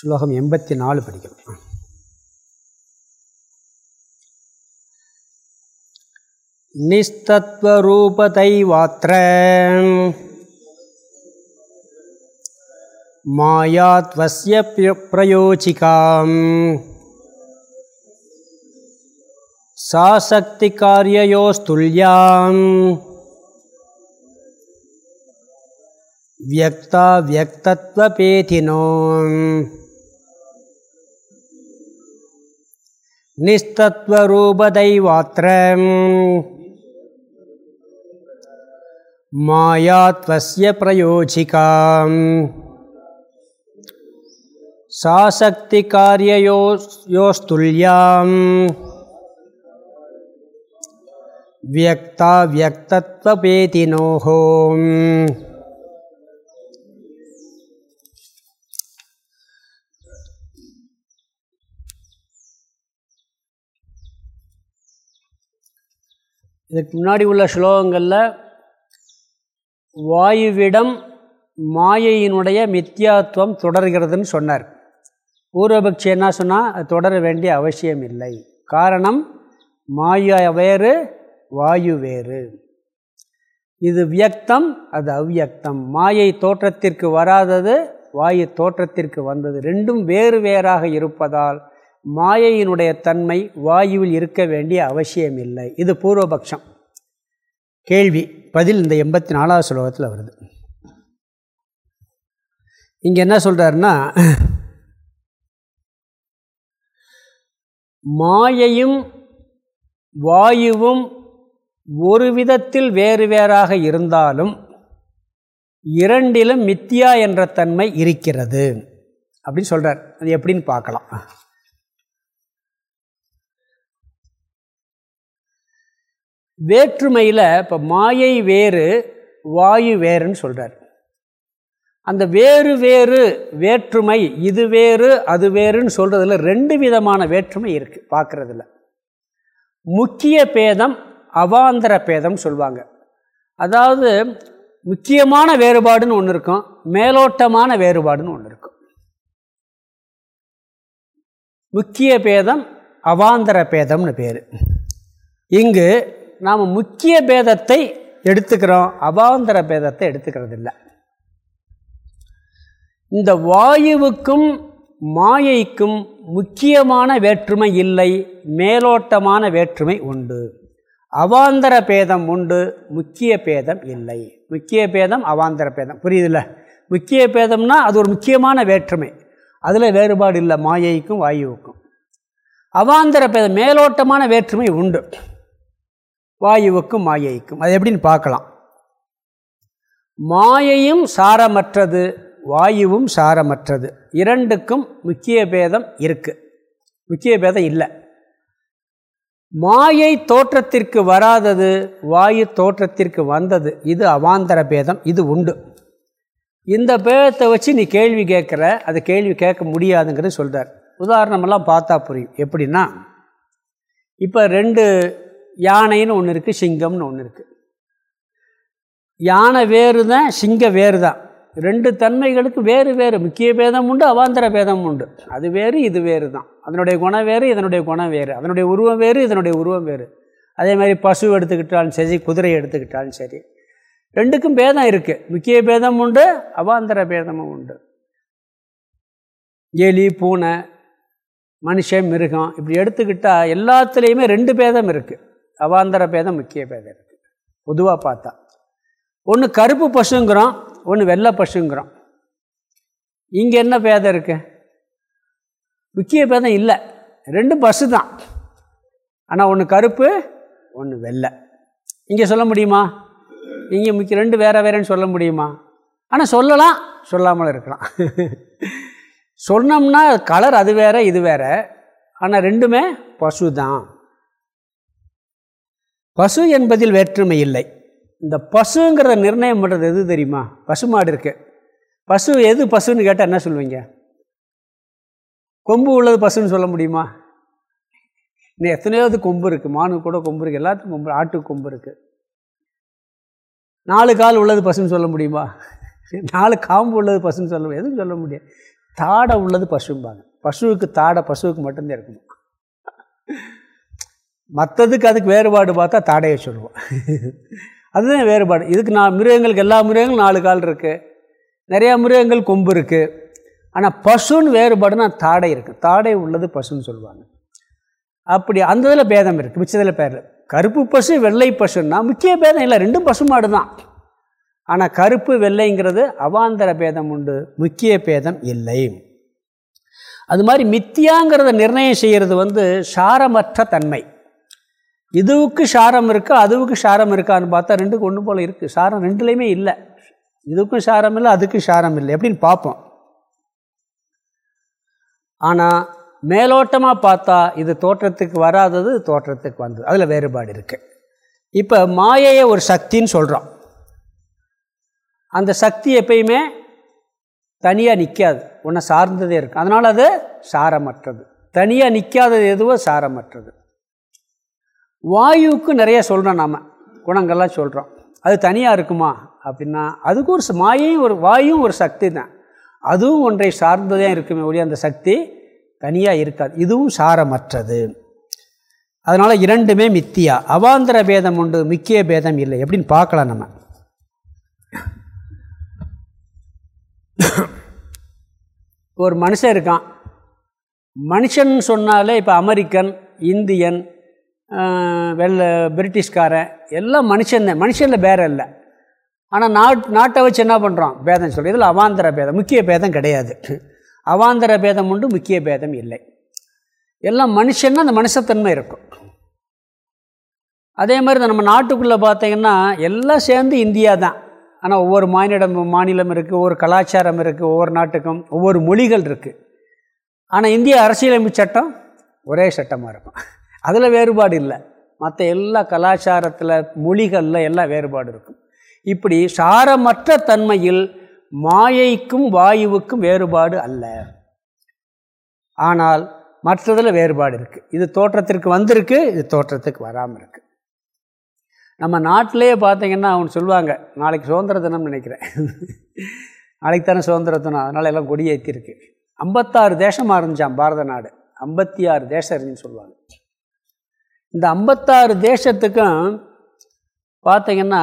ஸ்லோகம் எண்பத்தி நாலு படிக்கணும். நிஸ்தத்வரூபதைவாத்திர மாயாத்வசிய பிரயோஜிகாம். சாசக்திகாரியோஸ்துல்யாம் வியக்தா வியக்தத்வபேதினோம். निस्तत्त्वरूपदैवात्र मायात्वस्य प्रयोजिका सा शक्तिकार्ययोस्तुल्याम् व्यक्ता இதுக்கு முன்னாடி உள்ள ஸ்லோகங்களில் வாயுவிடம் மாயையினுடைய மித்தியாத்துவம் தொடர்கிறதுன்னு சொன்னார். பூர்வபக்ஷி என்ன சொன்னால் அது தொடர வேண்டிய அவசியம் இல்லை. காரணம் மாயா வேறு வாயு வேறு. இது வியக்தம் அது அவ்வியக்தம். மாயை தோற்றத்திற்கு வராதது வாயு தோற்றத்திற்கு வந்தது. ரெண்டும் வேறு வேறாக இருப்பதால் மாயையினுடைய தன்மை வாயுவில் இருக்க வேண்டிய அவசியம் இல்லை இது பூர்வபக்ஷம். கேள்வி பதில் இந்த எண்பத்தி நாலாவது ஸ்லோகத்தில் வருது. இங்கே என்ன சொல்கிறாருன்னா மாயையும் வாயுவும் ஒரு விதத்தில் வேறு வேறாக இருந்தாலும் இரண்டிலும் மித்தியா என்ற தன்மை இருக்கிறது. அப்படின்னு சொல்கிறார் அது எப்படின்னு பார்க்கலாம். வேற்றுமையில் இப்போ மாயை வேறு வாயு வேறுன்னு சொல்கிறார் அந்த வேறு வேறு வேற்றுமை இது வேறு அது வேறுன்னு சொல்கிறதுல ரெண்டு விதமான வேற்றுமை இருக்குது பார்க்குறதுல முக்கிய பேதம் அவாந்தர பேதம் சொல்லுவாங்க அதாவது முக்கியமான வேறுபாடுன்னு ஒன்று இருக்கும் மேலோட்டமான வேறுபாடுன்னு ஒன்று இருக்கும். முக்கிய பேதம் அவாந்தர பேதம்னு பேர். இங்கு நாம் முக்கிய பேதத்தை எடுத்துக்கிறோம். அவாந்தர பேதத்தை எடுத்துக்கிறது இல்லை இந்த வாயுவுக்கும் மாயைக்கும் முக்கியமான வேற்றுமை இல்லை. மேலோட்டமான வேற்றுமை உண்டு. அவாந்தர பேதம் உண்டு முக்கிய பேதம் இல்லை. முக்கிய பேதம் அவாந்தர பேதம். புரியுதுல்ல? முக்கிய பேதம்னா அது ஒரு முக்கியமான வேற்றுமை. அதில் வேறுபாடு இல்லை மாயைக்கும் வாயுவுக்கும். அவாந்தர பேதம் மேலோட்டமான வேற்றுமை உண்டு. வாயுவுக்கும் மாயைக்கும். அது எப்படின்னு பார்க்கலாம். மாயையும் சாரமற்றது வாயுவும் சாரமற்றது. இரண்டுக்கும் முக்கிய பேதம் இருக்குது முக்கிய பேதம் இல்லை. மாயை தோற்றத்திற்கு வராதது வாயு தோற்றத்திற்கு வந்தது. இது அவாந்தர பேதம் இது உண்டு. இந்த பேதத்தை வச்சு நீ கேள்வி கேட்குற அது கேள்வி கேட்க முடியாதுங்கிறது சொல்கிறார் உதாரணமெல்லாம் பார்த்தா புரியும். எப்படின்னா இப்போ ரெண்டு யானைன்னு ஒன்று இருக்குது சிங்கம்னு ஒன்று இருக்குது யானை வேறு தான் சிங்க வேறு தான் ரெண்டு தன்மைகளுக்கு வேறு வேறு. முக்கிய பேதம் உண்டு அவாந்தர பேதம் உண்டு. அது வேறு இது வேறு தான் அதனுடைய குணம் வேறு இதனுடைய குணம் வேறு. அதனுடைய உருவம் வேறு இதனுடைய உருவம் வேறு. அதே மாதிரி பசு எடுத்துக்கிட்டாலும் சரி குதிரை எடுத்துக்கிட்டாலும் சரி. ரெண்டுக்கும் பேதம் இருக்குது முக்கிய பேதம் உண்டு அவாந்தர பேதமும் உண்டு. எலி பூனை மனுஷன் மிருகம் இப்படி எடுத்துக்கிட்டால் எல்லாத்துலேயுமே ரெண்டு பேதம் இருக்குது அவாந்தர பேதம் முக்கிய பேதம் இருக்குது பொதுவாக பார்த்தா. ஒன்று கருப்பு பசுங்கிறோம் ஒன்று வெள்ளை பசுங்கிறோம். இங்கே என்ன பேதம் இருக்குது முக்கிய பேதம் இல்லை. ரெண்டும் பசு தான் ஆனால் ஒன்று கருப்பு ஒன்று வெள்ளை. இங்கே சொல்ல முடியுமா? இங்கே முக்கிய ரெண்டு வேறு வேறேன்னு சொல்ல முடியுமா? ஆனால் சொல்லலாம் சொல்லாமல் இருக்கலாம். சொன்னோம்னா கலர் அது வேற இது வேற. ஆனால் ரெண்டுமே பசு தான் பசு என்பதில் வேற்றுமை இல்லை. இந்த பசுங்கிறத நிர்ணயம் பண்ணுறது எது தெரியுமா? பசு மாடு இருக்கு. பசு எது பசுன்னு கேட்டால் என்ன சொல்லுவீங்க கொம்பு உள்ளது பசுன்னு சொல்ல முடியுமா? இன்னும் எத்தனையாவது கொம்பு இருக்குது மானு கூட கொம்பு இருக்குது எல்லாத்துக்கும் கொம்பு ஆட்டு கொம்பு இருக்குது நாலு கால் உள்ளது பசுன்னு சொல்ல முடியுமா? நாலு காம்பு உள்ளது பசுன்னு சொல்ல எதுவும் சொல்ல முடியாது. தாடை உள்ளது பசும்பாங்க. பசுவுக்கு தாடை பசுவுக்கு மட்டும்தான் இருக்குமா? மற்றதுக்கு அதுக்கு வேறுபாடு பார்த்தா தாடையை சொல்லுவோம். அதுதான் வேறுபாடு. இதுக்கு நான் மிருகங்களுக்கு எல்லா மிருகங்களும் நாலு கால் இருக்குது நிறையா மிருகங்கள் கொம்பு இருக்குது ஆனால் பசுன்னு வேறுபாடுனா தாடை இருக்குது தாடை உள்ளது பசுன்னு சொல்லுவாங்க. அப்படி அந்த இதில் பேதம் இருக்குது மிச்சத்தில் பேர் கருப்பு பசு வெள்ளை பசுன்னா முக்கிய பேதம் இல்லை. ரெண்டும் பசு மாடு தான் ஆனால் கருப்பு வெள்ளைங்கிறது அவாந்தர பேதம் உண்டு. முக்கிய பேதம் இல்லை. அது மாதிரி மித்தியாங்கிறத நிர்ணயம் செய்கிறது வந்து சாரமற்ற தன்மை. இதுவுக்கு சாரம் இருக்கா அதுவுக்கு சாரம் இருக்கான்னு பார்த்தா ரெண்டுக்கு ஒன்று போல் இருக்குது சாரம் ரெண்டுலேயுமே இல்லை. இதுக்கும் சாரம் இல்லை அதுக்கும் சாரம் இல்லை. எப்படின்னு பார்ப்போம். ஆனால் மேலோட்டமாக பார்த்தா இது தோற்றத்துக்கு வராதது தோற்றத்துக்கு வந்தது. அதில் வேறுபாடு இருக்குது இப்போ மாயையை ஒரு சக்தின்னு சொல்கிறோம் அந்த சக்தி எப்பயுமே தனியாக நிற்காது ஒன்றை சார்ந்ததே இருக்கும் அதனால் அது சாரமற்றது. தனியாக நிற்காதது எதுவோ சாரமற்றது. வாயுவுக்கு நிறைய சொல்கிறோம் நாம் குணங்கள்லாம் சொல்கிறோம் அது தனியாக இருக்குமா? அப்படின்னா அதுக்கு ஒரு மாயையும் ஒரு வாயும் ஒரு சக்தி தான். அதுவும் ஒன்றை சார்ந்ததே இருக்குமே ஒழிய அந்த சக்தி தனியாக இருக்காது. இதுவும் சாரமற்றது. அதனால் இரண்டுமே மித்தியா. அவாந்தர பேதம் உண்டு முக்கிய பேதம் இல்லை. எப்படின்னு பார்க்கலாம் நம்ம. ஒரு மனுஷன் இருக்கான். மனுஷன் சொன்னாலே இப்போ அமெரிக்கன் இந்தியன் வெள்ள பிரிட்டிஷ்காரன் எல்லாம் மனுஷன் தான். மனுஷனில் பேரம் இல்லை. ஆனால் நாட் நாட்டை வச்சு என்ன பண்ணுறோம் பேதம் சொல்லி இதில் அவாந்தர பேதம் முக்கிய பேதம் கிடையாது. அவாந்தர பேதம் உண்டு முக்கிய பேதம் இல்லை. எல்லாம் மனுஷன்னா அந்த மனுஷத்தன்மை இருக்கும். அதே மாதிரி நம்ம நாட்டுக்குள்ளே பார்த்தீங்கன்னா எல்லாம் சேர்ந்து இந்தியா தான். ஆனால் ஒவ்வொரு மாநிலம் மாநிலம் இருக்குது ஒவ்வொரு கலாச்சாரம் இருக்குது ஒவ்வொரு நாட்டுக்கும் ஒவ்வொரு மொழிகள் இருக்குது ஆனால் இந்திய அரசியலமைப்பு சட்டம் ஒரே சட்டமாக இருக்கும். அதில் வேறுபாடு இல்லை. மற்ற எல்லா கலாச்சாரத்தில் மொழிகளில் எல்லாம் வேறுபாடு இருக்கும். இப்படி சாரமற்ற தன்மையில் மாயைக்கும் வாயுவுக்கும் வேறுபாடு அல்ல. ஆனால் மற்றதில் வேறுபாடு இருக்குது இது தோற்றத்திற்கு வந்திருக்கு இது தோற்றத்துக்கு வராமல் இருக்குது நம்ம நாட்டிலே பார்த்தீங்கன்னா அவங்க சொல்லுவாங்க நாளைக்கு சுதந்திர தினம்னு நினைக்கிறேன். நாளைக்கு தானே சுதந்திர தினம். அதனால் எல்லாம் கொடியேற்றிருக்கு ஐம்பத்தாறு தேசமாக இருந்துச்சான் பாரத நாடு. ஐம்பத்தி ஆறு தேசம் இருந்துன்னு சொல்லுவாங்க. இந்த ஐம்பத்தாறு தேசத்துக்கும் பார்த்தீங்கன்னா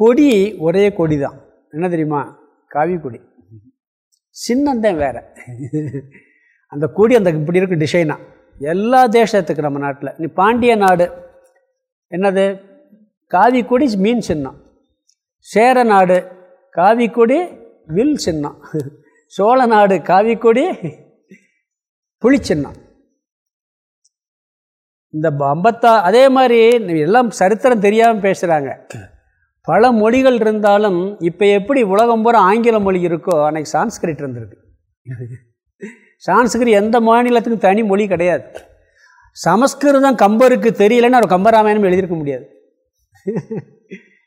கொடி ஒரே கொடி தான் என்ன தெரியுமா? காவி கொடி. சின்னந்தான் வேறு. அந்த கொடி அந்த இப்படி இருக்கும் டிசைனாக எல்லா தேசத்துக்கு நம்ம நாட்டில். நீ பாண்டிய நாடு என்னது? காவி கொடி மீன் சின்னம். சேர நாடு காவி கொடி வில் சின்னம். சோழ நாடு காவி கொடி புளி சின்னம். இந்த ஐம்பத்தா அதே மாதிரி எல்லாம் சரித்திரம் தெரியாமல் பேசுகிறாங்க பல மொழிகள் இருந்தாலும் இப்போ எப்படி உலகம் பூரா ஆங்கில மொழி இருக்கோ அன்றைக்கி சான்ஸ்கிரிட் இருந்திருக்கு. சான்ஸ்கிரிட் எந்த மாநிலத்துக்கும் தனி மொழி கிடையாது. சமஸ்கிருதம் கம்பருக்கு தெரியலன்னு அவர் கம்பராமாயணம் எழுதியிருக்க முடியாது.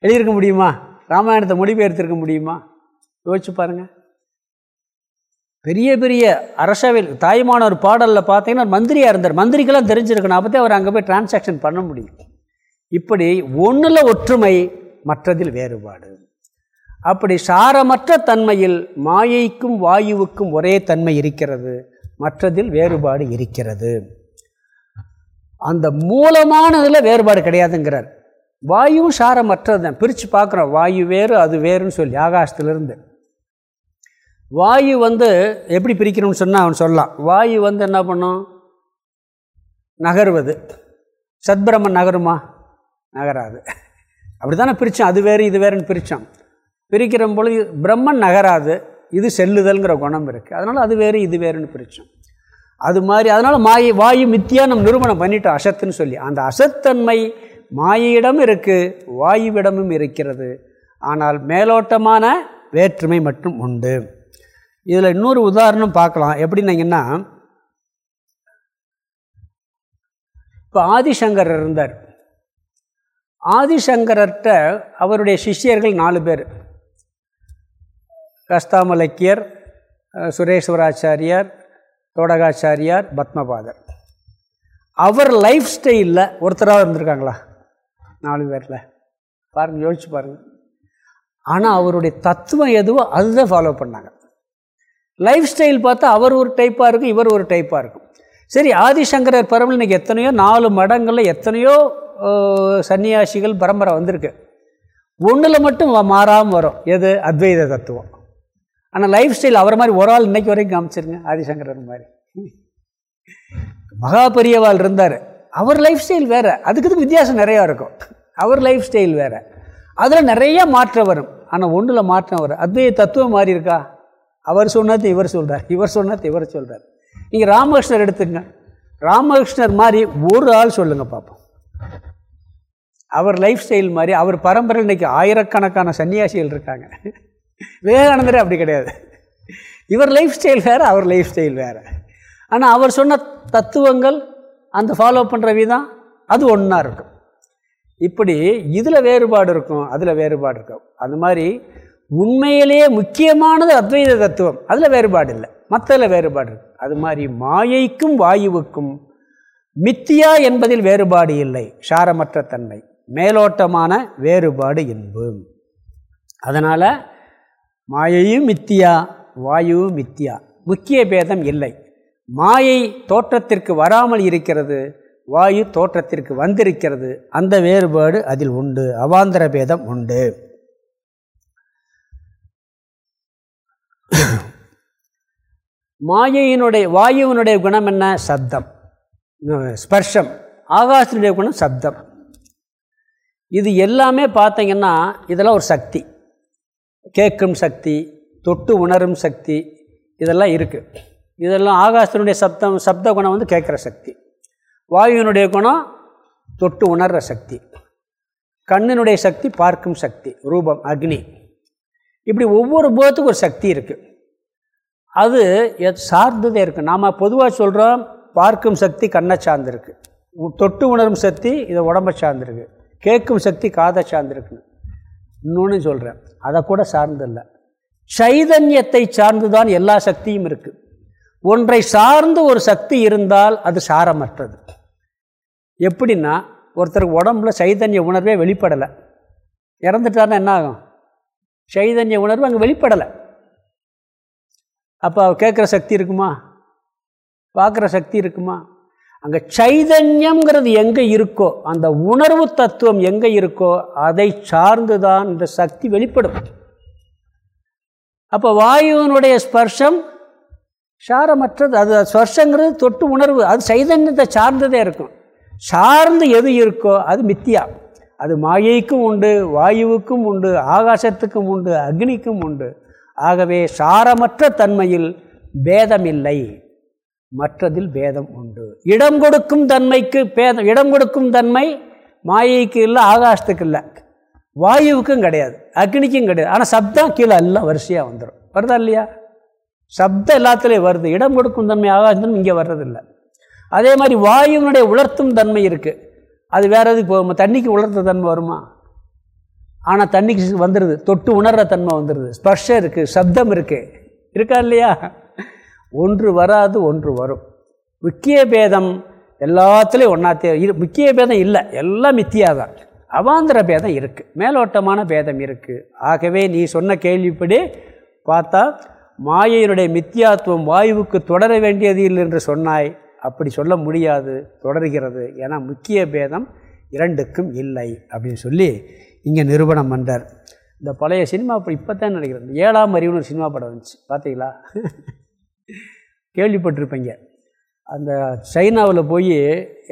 எழுதியிருக்க முடியுமா? ராமாயணத்தை மொழிபெயர்த்திருக்க முடியுமா? யோசிச்சு பாருங்கள் பெரிய பெரிய அரசவையில் தாய்மானவர் பாடலில் பார்த்தீங்கன்னா மந்திரியாக இருந்தார். மந்திரிக்கெல்லாம் தெரிஞ்சிருக்கணும். அப்போ அவர் அங்கே போய் டிரான்சாக்ஷன் பண்ண முடியும். இப்படி ஒன்றில் ஒற்றுமை மற்றதில் வேறுபாடு. அப்படி சாரமற்ற தன்மையில் மாயைக்கும் வாயுவுக்கும் ஒரே தன்மை இருக்கிறது. மற்றதில் வேறுபாடு இருக்கிறது. அந்த மூலமானதில் வேறுபாடு கிடையாதுங்கிறார். வாயுவும் சாரமற்றது தான். பிரித்து பார்க்குறோம். வாயு வேறு அது வேறுன்னு சொல்லி ஆகாசத்துலேருந்து. வாயு வந்து எப்படி பிரிக்கணும்னு சொன்னால் அவன் சொல்லலாம். வாயு வந்து என்ன பண்ணும்? நகருவது. சத்பிரமன் நகருமா? நகராது. அப்படி தானே பிரித்தான் அது வேறு இது வேறுன்னு பிரித்தான் பிரிக்கிற பொழுது பிரம்மன் நகராது. இது செல்லுதல்ங்கிற குணம் இருக்குது அதனால் அது வேறு இது வேறுன்னு பிரித்தோம் அது மாதிரி அதனால் மாயை வாயு மித்தியா நம்ம நிரூபணம் பண்ணிட்டோம் அசத்துன்னு சொல்லி. அந்த அசத்தன்மை மாயிடம் இருக்குது வாயுவிடமும் இருக்கிறது. ஆனால் மேலோட்டமான வேற்றுமை மட்டும் உண்டு. இதில் இன்னொரு உதாரணம் பார்க்கலாம். எப்படின்னீங்கன்னா இப்போ ஆதிசங்கர் இருந்தார். ஆதிசங்கரர்கிட்ட அவருடைய சிஷ்யர்கள் நாலு பேர். கஸ்தாமலக்கியர் சுரேஸ்வராச்சாரியார் தோடகாச்சாரியார் பத்மபாதர். அவர் லைஃப் ஸ்டைலில் ஒருத்தராக இருந்திருக்காங்களா? நாலு பேரில். பாருங்கள் யோசிச்சு பாருங்கள் ஆனால் அவருடைய தத்துவம் எதுவோ அதுதான் ஃபாலோ பண்ணாங்க. லைஃப் ஸ்டைல் பார்த்தா அவர் ஒரு டைப்பாக இருக்கும் இவர் ஒரு டைப்பாக இருக்கும். சரி ஆதிசங்கரர் பரம்பில் இன்றைக்கி எத்தனையோ நாலு மடங்களில் எத்தனையோ சன்னியாசிகள் பரம்பரை வந்திருக்கு. ஒன்றில் மட்டும் மாறாமல் வரும். எது? அத்வைத தத்துவம். ஆனால் லைஃப் ஸ்டைல் அவர் மாதிரி ஒரு ஆள் இன்றைக்கி வரைக்கும் காமிச்சிருங்க ஆதிசங்கரர் மாதிரி. மகா பெரியவாள் இருந்தார். அவர் லைஃப் ஸ்டைல் வேறு. அதுக்கு இதுக்கு வித்தியாசம் நிறையா இருக்கும். அவர் லைஃப் ஸ்டைல் வேறு. அதில் நிறையா மாற்றம் வரும். ஆனால் ஒன்றில் மாற்றம் வரும் அத்வைத தத்துவம் மாறி இருக்கா? அவர் சொன்னது இவர் சொல்கிறார் இவர் சொன்னது இவர் சொல்கிறார் நீங்கள் ராமகிருஷ்ணர் எடுத்துங்க ராமகிருஷ்ணர் மாதிரி ஒரு ஆள் சொல்லுங்கள் பார்ப்போம் அவர் லைஃப் ஸ்டைல் மாதிரி அவர் பரம்பரை இன்றைக்கி ஆயிரக்கணக்கான சன்னியாசிகள் இருக்காங்க. விவேகானந்தர் அப்படி கிடையாது. இவர் லைஃப் ஸ்டைல் வேறு அவர் லைஃப் ஸ்டைல் வேறு. ஆனால் அவர் சொன்ன தத்துவங்கள் அந்த ஃபாலோ பண்ணுற விதம் அது ஒன்றா இருக்கும். இப்படி இதில் வேறுபாடு இருக்கும் அதில் வேறுபாடு இருக்கும். அது மாதிரி உண்மையிலேயே முக்கியமானது அத்வைத தத்துவம். அதில் வேறுபாடு இல்லை மற்றதில் வேறுபாடு இருக்கு. அது மாதிரி மாயைக்கும் வாயுவுக்கும் மித்தியா என்பதில் வேறுபாடு இல்லை. சாரமற்ற தன்மை. மேலோட்டமான வேறுபாடு என்பு. அதனால் மாயையும் மித்தியா வாயுவும் மித்தியா. முக்கிய பேதம் இல்லை. மாயை தோற்றத்திற்கு வராமல் இருக்கிறது. வாயு தோற்றத்திற்கு வந்திருக்கிறது. அந்த வேறுபாடு அதில் உண்டு. அவாந்தர பேதம் உண்டு. மாயையினுடைய வாயுவினுடைய குணம் என்ன? சப்தம். ஸ்பர்ஷம். ஆகாசத்தினுடைய குணம் சப்தம். இது எல்லாமே பார்த்தீங்கன்னா இதெல்லாம் ஒரு சக்தி. கேட்கும் சக்தி தொட்டு உணரும் சக்தி இதெல்லாம் இருக்குது இதெல்லாம் ஆகாசத்தினுடைய சப்தம் சப்த குணம் வந்து கேட்குற சக்தி. வாயுவினுடைய குணம் தொட்டு உணர்கிற சக்தி. கண்ணினுடைய சக்தி பார்க்கும் சக்தி ரூபம் அக்னி. இப்படி ஒவ்வொரு போகத்துக்கும் ஒரு சக்தி இருக்குது அது சார்ந்ததே இருக்குது நாம் பொதுவாக சொல்கிறோம் பார்க்கும் சக்தி கண்ணை சார்ந்திருக்கு. தொட்டு உணரும் சக்தி இதை உடம்பை சார்ந்திருக்கு. கேட்கும் சக்தி காதை சார்ந்திருக்கு இன்னொன்று சொல்கிறேன் அதை கூட சார்ந்தில்லை சைதன்யத்தை சார்ந்து தான் எல்லா சக்தியும் இருக்குது ஒன்றை சார்ந்து ஒரு சக்தி இருந்தால் அது சாரமற்றது. எப்படின்னா ஒருத்தருக்கு உடம்புல சைதன்ய உணர்வே வெளிப்படலை. இறந்துட்டார்னா என்ன ஆகும்? சைதன்ய உணர்வு அங்கே வெளிப்படலை. அப்போ கேட்குற சக்தி இருக்குமா? பார்க்குற சக்தி இருக்குமா? அங்கே சைதன்யங்கிறது எங்கே இருக்கோ அந்த உணர்வு தத்துவம் எங்கே இருக்கோ அதை சார்ந்து தான் இந்த சக்தி வெளிப்படும். அப்போ வாயுவினுடைய ஸ்பர்ஷம் சாரமற்றது அது ஸ்பர்ஷங்கிறது தொட்டு உணர்வு அது சைதன்யத்தை சார்ந்ததே இருக்கும். சார்ந்து எது இருக்கோ அது மித்தியா. அது மாயைக்கும் உண்டு வாயுவுக்கும் உண்டு ஆகாசத்துக்கும் உண்டு அக்னிக்கும் உண்டு. ஆகவே சாரமற்ற தன்மையில் பேதமில்லை. மற்றதில் பேதம் உண்டு. இடம் கொடுக்கும் தன்மைக்கு பேதம் இடம் கொடுக்கும் தன்மை மாயைக்கு இல்லை ஆகாசத்துக்கு இல்லை. வாயுவுக்கும் கிடையாது அக்னிக்கும் கிடையாது. ஆனால் சப்தம் கீழே எல்லாம் வரிசையாக வந்துடும் வருதா இல்லையா? சப்தம் எல்லாத்துலேயும் வருது. இடம் கொடுக்கும் தன்மை ஆகாசம் இங்கே வர்றதில்லை. அதே மாதிரி வாயுவினுடைய உலர்த்தும் தன்மை இருக்குது அது வேறு எதுக்கு போகுமா தண்ணிக்கு உலர்த்த தன்மை வருமா? ஆனால் தண்ணிக்கு வந்துடுது தொட்டு உணர்கிற தன்மை வந்துடுது ஸ்பர்ஷம் இருக்குது சப்தம் இருக்குது இருக்கா இல்லையா? ஒன்று வராது ஒன்று வரும். முக்கிய பேதம் எல்லாத்துலேயும் ஒன்றா தே முக்கிய பேதம் இல்லை. எல்லாம் மித்தியாதான். அவாந்திர பேதம் இருக்குது மேலோட்டமான பேதம் இருக்குது ஆகவே நீ சொன்ன கேள்விப்படி பார்த்தா மாயையினுடைய மித்தியாத்துவம் வாயுவுக்கு தொடர வேண்டியது இல்லை என்று சொன்னாய். அப்படி சொல்ல முடியாது தொடர்கிறது. ஏன்னா முக்கிய பேதம் இரண்டுக்கும் இல்லை அப்படின்னு சொல்லி இங்கே நிறுவனம் பண்ணுறார் இந்த பழைய சினிமா இப்போ தான் நினைக்கிறேன். ஏழாம் அறிவுன்னு ஒரு சினிமா படம் வந்துச்சு. பார்த்தீங்களா கேள்விப்பட்டிருப்பீங்க. அந்த சைனாவில் போய்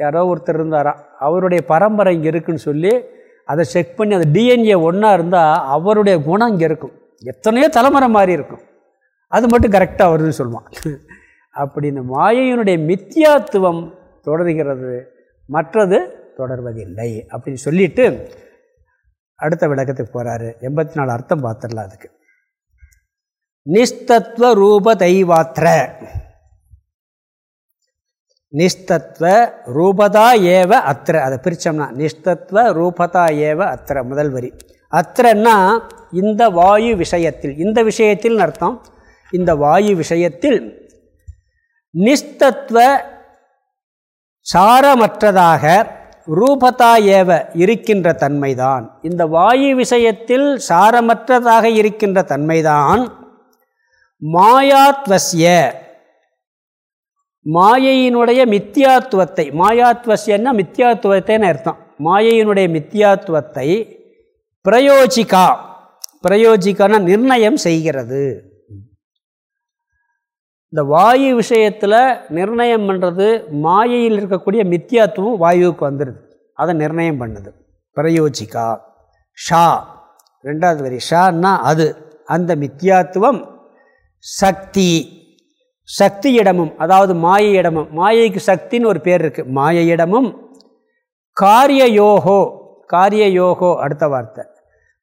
யாரோ ஒருத்தர் இருந்தாராம் அவருடைய பரம்பரை இங்கே இருக்குன்னு சொல்லி அதை செக் பண்ணி அந்த டிஎன்ஏ ஒன்றா இருந்தால் அவருடைய குணம் இங்கே இருக்கும். எத்தனையோ தலைமுறை மாறி இருக்கும். அது மட்டும் கரெக்டாக வருதுன்னு சொல்லுவான். அப்படி இந்த மாயையினுடைய மித்தியாத்துவம் தொடர்கிறது. மற்றது தொடர்வதில்லை அப்படின்னு சொல்லிட்டு அடுத்த விளக்கத்துக்கு போகிறாரு எண்பத்தி நாலு அர்த்தம் பார்த்துடலாம் அதுக்கு. நிஸ்தத்வ ரூப தெய்வாத்திர நிஸ்தத்வ ரூபதா ஏவ அத்திர அதை பிரித்தோம்னா நிஸ்தத்வ ரூபதா ஏவ அத்திர முதல் வரி. அத்திரன்னா இந்த வாயு விஷயத்தில். இந்த விஷயத்தில் அர்த்தம். இந்த வாயு விஷயத்தில் நிஸ்தத்துவ சாரமற்றதாக ரூபதா ஏவ இருக்கின்ற தன்மைதான். இந்த வாயு விஷயத்தில் சாரமற்றதாக இருக்கின்ற தன்மைதான். மாயாத்வசிய மாயையினுடைய மித்தியாத்துவத்தை மாயாத்வசியன்னா மித்தியாத்துவத்தைன்னு அர்த்தம். மாயையினுடைய மித்தியாத்துவத்தை பிரயோஜிகா பிரயோஜிக்கான நிர்ணயம் செய்கிறது. இந்த வாயு விஷயத்தில் நிர்ணயம் பண்ணுறது மாயையில் இருக்கக்கூடிய மித்தியாத்துவம் வாயுவுக்கு வந்துடுது அதை நிர்ணயம் பண்ணுது. பிரயோஜிக்கா ஷா. ரெண்டாவது வரி. ஷான்னா அது. அந்த மித்தியாத்துவம் சக்தி. சக்தியிடமும் அதாவது மாயையிடமும் மாயைக்கு சக்தின்னு ஒரு பேர் இருக்குது மாயையிடமும் காரிய யோகோ. காரிய யோகோ அடுத்த வார்த்தை.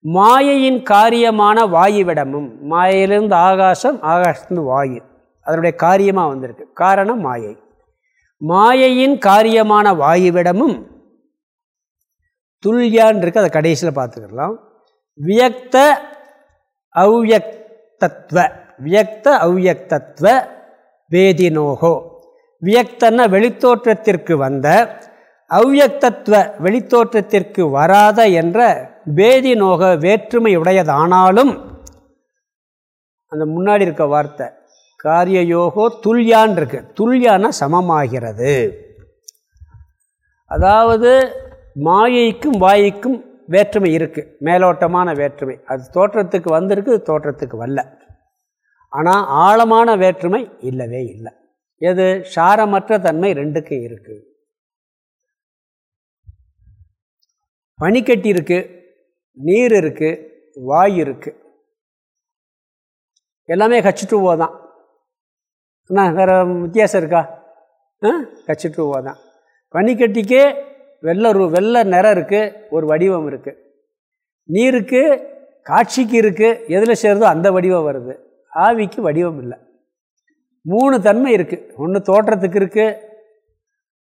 மாயையின் காரியமான வாயுவிடமும் மாயையிலிருந்து ஆகாசம் ஆகாசத்துலேருந்து வாயு. அதனுடைய காரியமாக வந்திருக்கு. காரணம் மாயை. மாயையின் காரியமான வாயுவிடமும் துல்யான் இருக்கு அதை கடைசியில் பார்த்துக்கலாம். வியக்த அவ்யக்தத்வ வியக்த அவ்யக்தத்வ வேதினோகோ வியக்தன்னா வெளித்தோற்றத்திற்கு வந்த அவ்யக்தத்துவ வெளித்தோற்றத்திற்கு வராத என்ற வேதினோக வேற்றுமை உடையதானாலும் அந்த முன்னாடி இருக்க வார்த்தை காரிய யோகோ துல்யான் இருக்கு துல்யான சமமாகிறது. அதாவது மாயைக்கும் வாய்க்கும் வேற்றுமை இருக்குது மேலோட்டமான வேற்றுமை. அது தோற்றத்துக்கு வந்திருக்கு தோற்றத்துக்கு வரல. ஆனால் ஆழமான வேற்றுமை இல்லவே இல்லை. எது? சாரமற்ற தன்மை ரெண்டுக்கும் இருக்குது பனிக்கட்டி இருக்குது நீர் இருக்குது வாய் இருக்குது எல்லாமே கச்சிட்டுவோ தான் என்ன வேறு வித்தியாசம் இருக்கா? கச்சிட்டுவோ தான். பனிக்கட்டிக்கே வெள்ளை ரூ வெள்ளை நிறம் இருக்குது ஒரு வடிவம் இருக்குது நீருக்கு காட்சிக்கு இருக்குது எதில் சேருதோ அந்த வடிவம் வருது. ஆவிக்கு வடிவம் இல்லை. மூணு தன்மை இருக்குது ஒன்று தோற்றத்துக்கு இருக்குது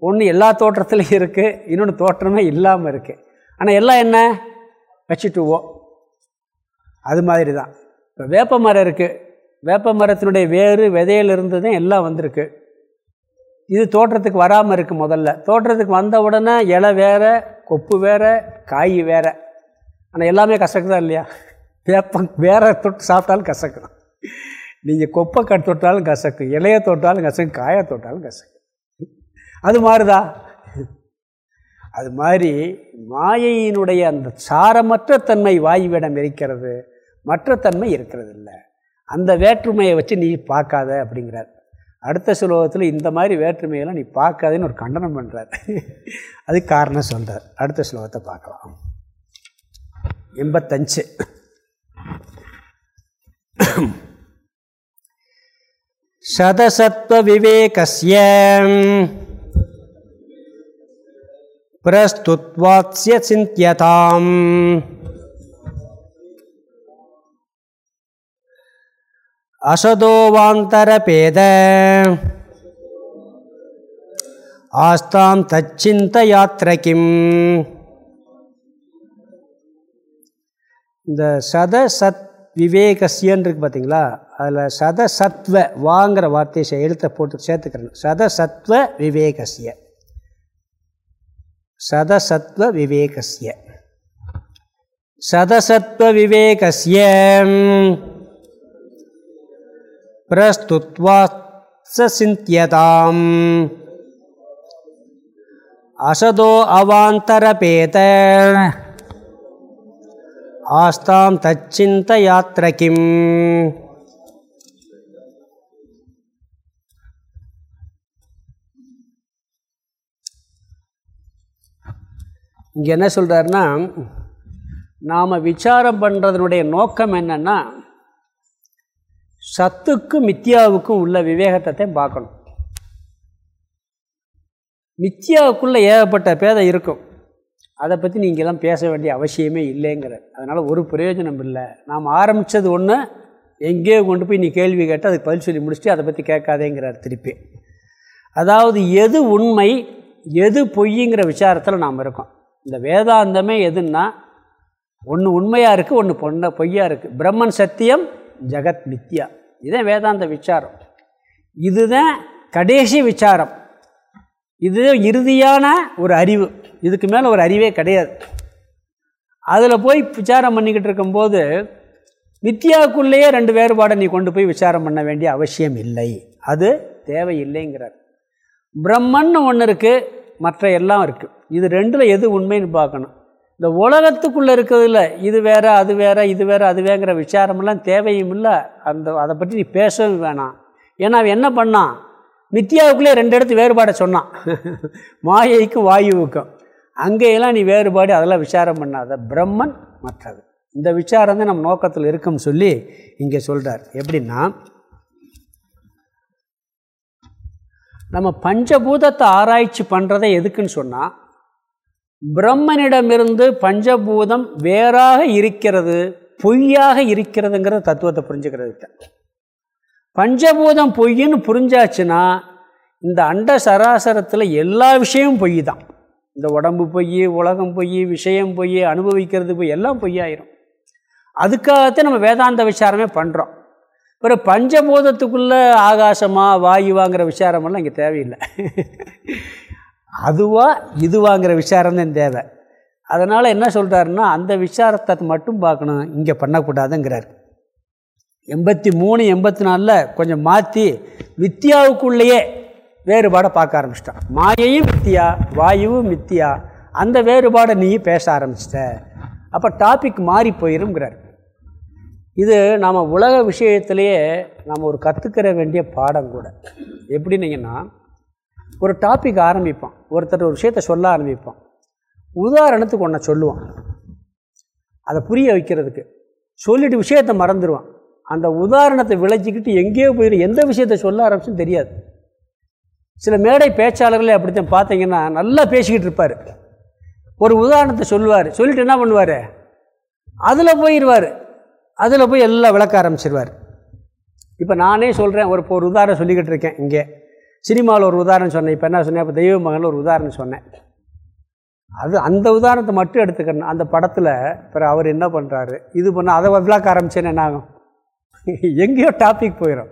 ஒன்று எல்லா தோற்றத்துலையும் இருக்குது இன்னொன்று தோற்றமே இல்லாமல் இருக்குது ஆனால் எல்லாம் என்ன? வச்சுட்டுவோம் அது மாதிரி தான் இப்போ வேப்ப மரம் இருக்குது வேப்ப மரத்தினுடைய வேறு விதையிலிருந்து தான் எல்லாம் வந்திருக்கு. இது தோற்றத்துக்கு வராமல் இருக்குது முதல்ல. தோற்றத்துக்கு வந்த உடனே இலை வேறு கொப்பு வேறு காய் வேறு. ஆனால் எல்லாமே கசக்குதா இல்லையா? வேப்பம் வேற தொட்டு சாப்பிட்டாலும் கசக்கும். நீங்கள் கொப்பை கட் தொட்டாலும் கசக்கும் இலையை தொட்டாலும் கசக்கும் காயை தொட்டாலும் கசக்கும். அது மாறுதா? அது மாதிரி மாயையினுடைய அந்த சாரமற்ற தன்மை வாயுவிடம் இருக்கிறது மற்ற தன்மை இருக்கிறது இல்லை அந்த வேற்றுமையை வச்சு நீ பார்க்காத அப்படிங்கிறார். அடுத்த சுலோகத்தில் இந்த மாதிரி வேற்றுமையெல்லாம் நீ பார்க்காதேன்னு ஒரு கண்டனம் பண்ணுறார் அது காரணம் சொல்கிறார் அடுத்த ஸ்லோகத்தை பார்க்கலாம். எண்பத்தஞ்சு. சதசத்வ விவேகஸ்ய பிரஸ்துத்வாத்ய சிந்தியதாம். அசதோவாந்தரபேத. ஆஸ்தாம் தச்சிந்த யாத்திரகிம் இந்த சத சத் விவேகசியன் இருக்கு பார்த்தீங்களா? அதில் சத சத்வ வாங்கிற வார்த்தையை எழுத்த போட்டு சேர்த்துக்கிறேன். சத சத்வ விவேகசிய. சதசத்வ விவேகசிய. சதசத்வ விவேகசிய பிரஸ்துத்வாத் சிந்தியதாம் அசதோ அவாந்தரபேத ஆஸ்தாம் தச்சிந்த யாத்திர கிம் இங்கே என்ன சொல்கிறாருன்னா நாம் விசாரம் பண்ணுறதுனுடைய நோக்கம் என்னென்னா சத்துக்கும் மித்தியாவுக்கும் உள்ள விவேகத்தை பார்க்கணும். மித்தியாவுக்குள்ளே ஏகப்பட்ட பேதம் இருக்கும். அதை பற்றி நீங்கள்லாம் பேச வேண்டிய அவசியமே இல்லைங்கிற. அதனால் ஒரு பிரயோஜனம் இல்லை. நாம் ஆரம்பித்தது ஒன்று எங்கேயோ கொண்டு போய் நீ கேள்வி கேட்டு அதுக்கு பதில் சொல்லி முடிச்சுட்டு அதை பற்றி கேட்காதேங்கிறார் திருப்பி. அதாவது எது உண்மை எது பொய்ங்கிற விசாரத்தில் நாம் இருக்கோம். இந்த வேதாந்தமே எதுன்னா ஒன்று உண்மையாக இருக்குது ஒன்று பொண்ண பொய்யாக இருக்குது பிரம்மன் சத்தியம் ஜெகத் மித்யா இதுதான் வேதாந்த விசாரம். இதுதான் கடைசி விசாரம். இது இறுதியான ஒரு அறிவு. இதுக்கு மேலே ஒரு அறிவே கிடையாது. அதில் போய் விசாரம் பண்ணிக்கிட்டு இருக்கும்போது மித்தியாவுக்குள்ளேயே ரெண்டு வேறுபாடை நீ கொண்டு போய் விசாரம் பண்ண வேண்டிய அவசியம் இல்லை. அது தேவையில்லைங்கிறார். பிரம்மன் ஒன்று இருக்குது மற்ற எல்லாம் இருக்குது இது ரெண்டில் எது உண்மைன்னு பார்க்கணும். இந்த உலகத்துக்குள்ளே இருக்கிறதுல இது வேறு அது வேறு இது வேறு அது வேங்கிற விசாரமெல்லாம் தேவையும் இல்லை. அந்த அதை பற்றி நீ பேசவும் வேணாம். ஏன்னா அவன் என்ன பண்ணான் நித்யாவுக்குள்ளே ரெண்டு இடத்து வேறுபாடை சொன்னான். மாயைக்கும் வாயுவுக்கும். அங்கேயெல்லாம் நீ வேறுபாடு அதெல்லாம் விசாரம் பண்ணாத. பிரம்மன் மற்றது. இந்த விசாரம் தான் நம்ம நோக்கத்தில் இருக்கும்னு சொல்லி இங்கே சொல்கிறார் எப்படின்னா நம்ம பஞ்சபூதத்தை ஆராய்ச்சி பண்ணுறதை எதுக்குன்னு சொன்னால் பிரம்மனிடமிருந்து பஞ்சபூதம் வேறாக இருக்கிறது பொய்யாக இருக்கிறதுங்கிற தத்துவத்தை புரிஞ்சுக்கிறது பஞ்சபூதம் பொய்ன்னு புரிஞ்சாச்சுன்னா இந்த அண்ட சராசரத்தில் எல்லா விஷயமும் பொய் தான். இந்த உடம்பு பொய் உலகம் பொய் விஷயம் பொய் அனுபவிக்கிறது பொய் எல்லாம் பொய்யாயிரும் அதுக்காகத்தான் நம்ம வேதாந்த விசாரமே பண்ணுறோம் ஒரு பஞ்சபூதத்துக்குள்ளே ஆகாசமா வாயுவாங்கிற விசாரமெல்லாம் இங்கே தேவையில்லை. அதுவா இதுவாங்கிற விசாரம் தான் தேவை. அதனால் என்ன சொல்கிறாருன்னா அந்த விசாரத்தை மட்டும் பார்க்கணும் இங்கே பண்ணக்கூடாதுங்கிறார். எண்பத்தி மூணு எண்பத்தி நாலில் கொஞ்சம் மாற்றி வித்தியாவுக்குள்ளேயே வேறுபாடை பார்க்க ஆரம்பிச்சிட்டான். மாயையும் வித்தியா வாயுவும் மித்தியா அந்த வேறுபாடை நீ பேச ஆரம்பிச்சிட்ட. அப்போ டாபிக் மாறி போயிருங்கிறார் இது நாம் உலக விஷயத்திலேயே நாம் ஒரு கற்றுக்கிற வேண்டிய பாடம் கூட. எப்படின்னீங்கன்னா ஒரு டாபிக் ஆரம்பிப்போம் ஒருத்தர் ஒரு விஷயத்த சொல்ல ஆரம்பிப்போம் உதாரணத்துக்கு ஒன்றை சொல்லுவான். அதை புரிய வைக்கிறதுக்கு. சொல்லிட்டு விஷயத்தை மறந்துடுவான் அந்த உதாரணத்தை விளைச்சிக்கிட்டு எங்கேயோ போயிடும் எந்த விஷயத்தை சொல்ல ஆரம்பிச்சும் தெரியாது. சில மேடை பேச்சாளர்களே அப்படித்தான் பார்த்தீங்கன்னா நல்லா பேசிக்கிட்டு இருப்பார். ஒரு உதாரணத்தை சொல்லுவார். சொல்லிட்டு என்ன பண்ணுவார்? அதில் போயிடுவார் அதில் போய் எல்லாம் விளக்க ஆரம்பிச்சிருவார். இப்போ நானே சொல்கிறேன் ஒரு இப்போ ஒரு உதாரணம் சொல்லிக்கிட்டு இருக்கேன் இங்கே. சினிமாவில் ஒரு உதாரணம் சொன்னேன். இப்போ என்ன சொன்னேன்? இப்போ தெய்வ மகன் ஒரு உதாரணம் சொன்னேன். அது அந்த உதாரணத்தை மட்டும் எடுத்துக்கணும். அந்த படத்தில் பிறகு அவர் என்ன பண்ணுறாரு இது பண்ண அதை விளாக்க ஆரம்பிச்சேன்னு என்ன ஆகும்? எங்கேயோ டாபிக் போயிடும்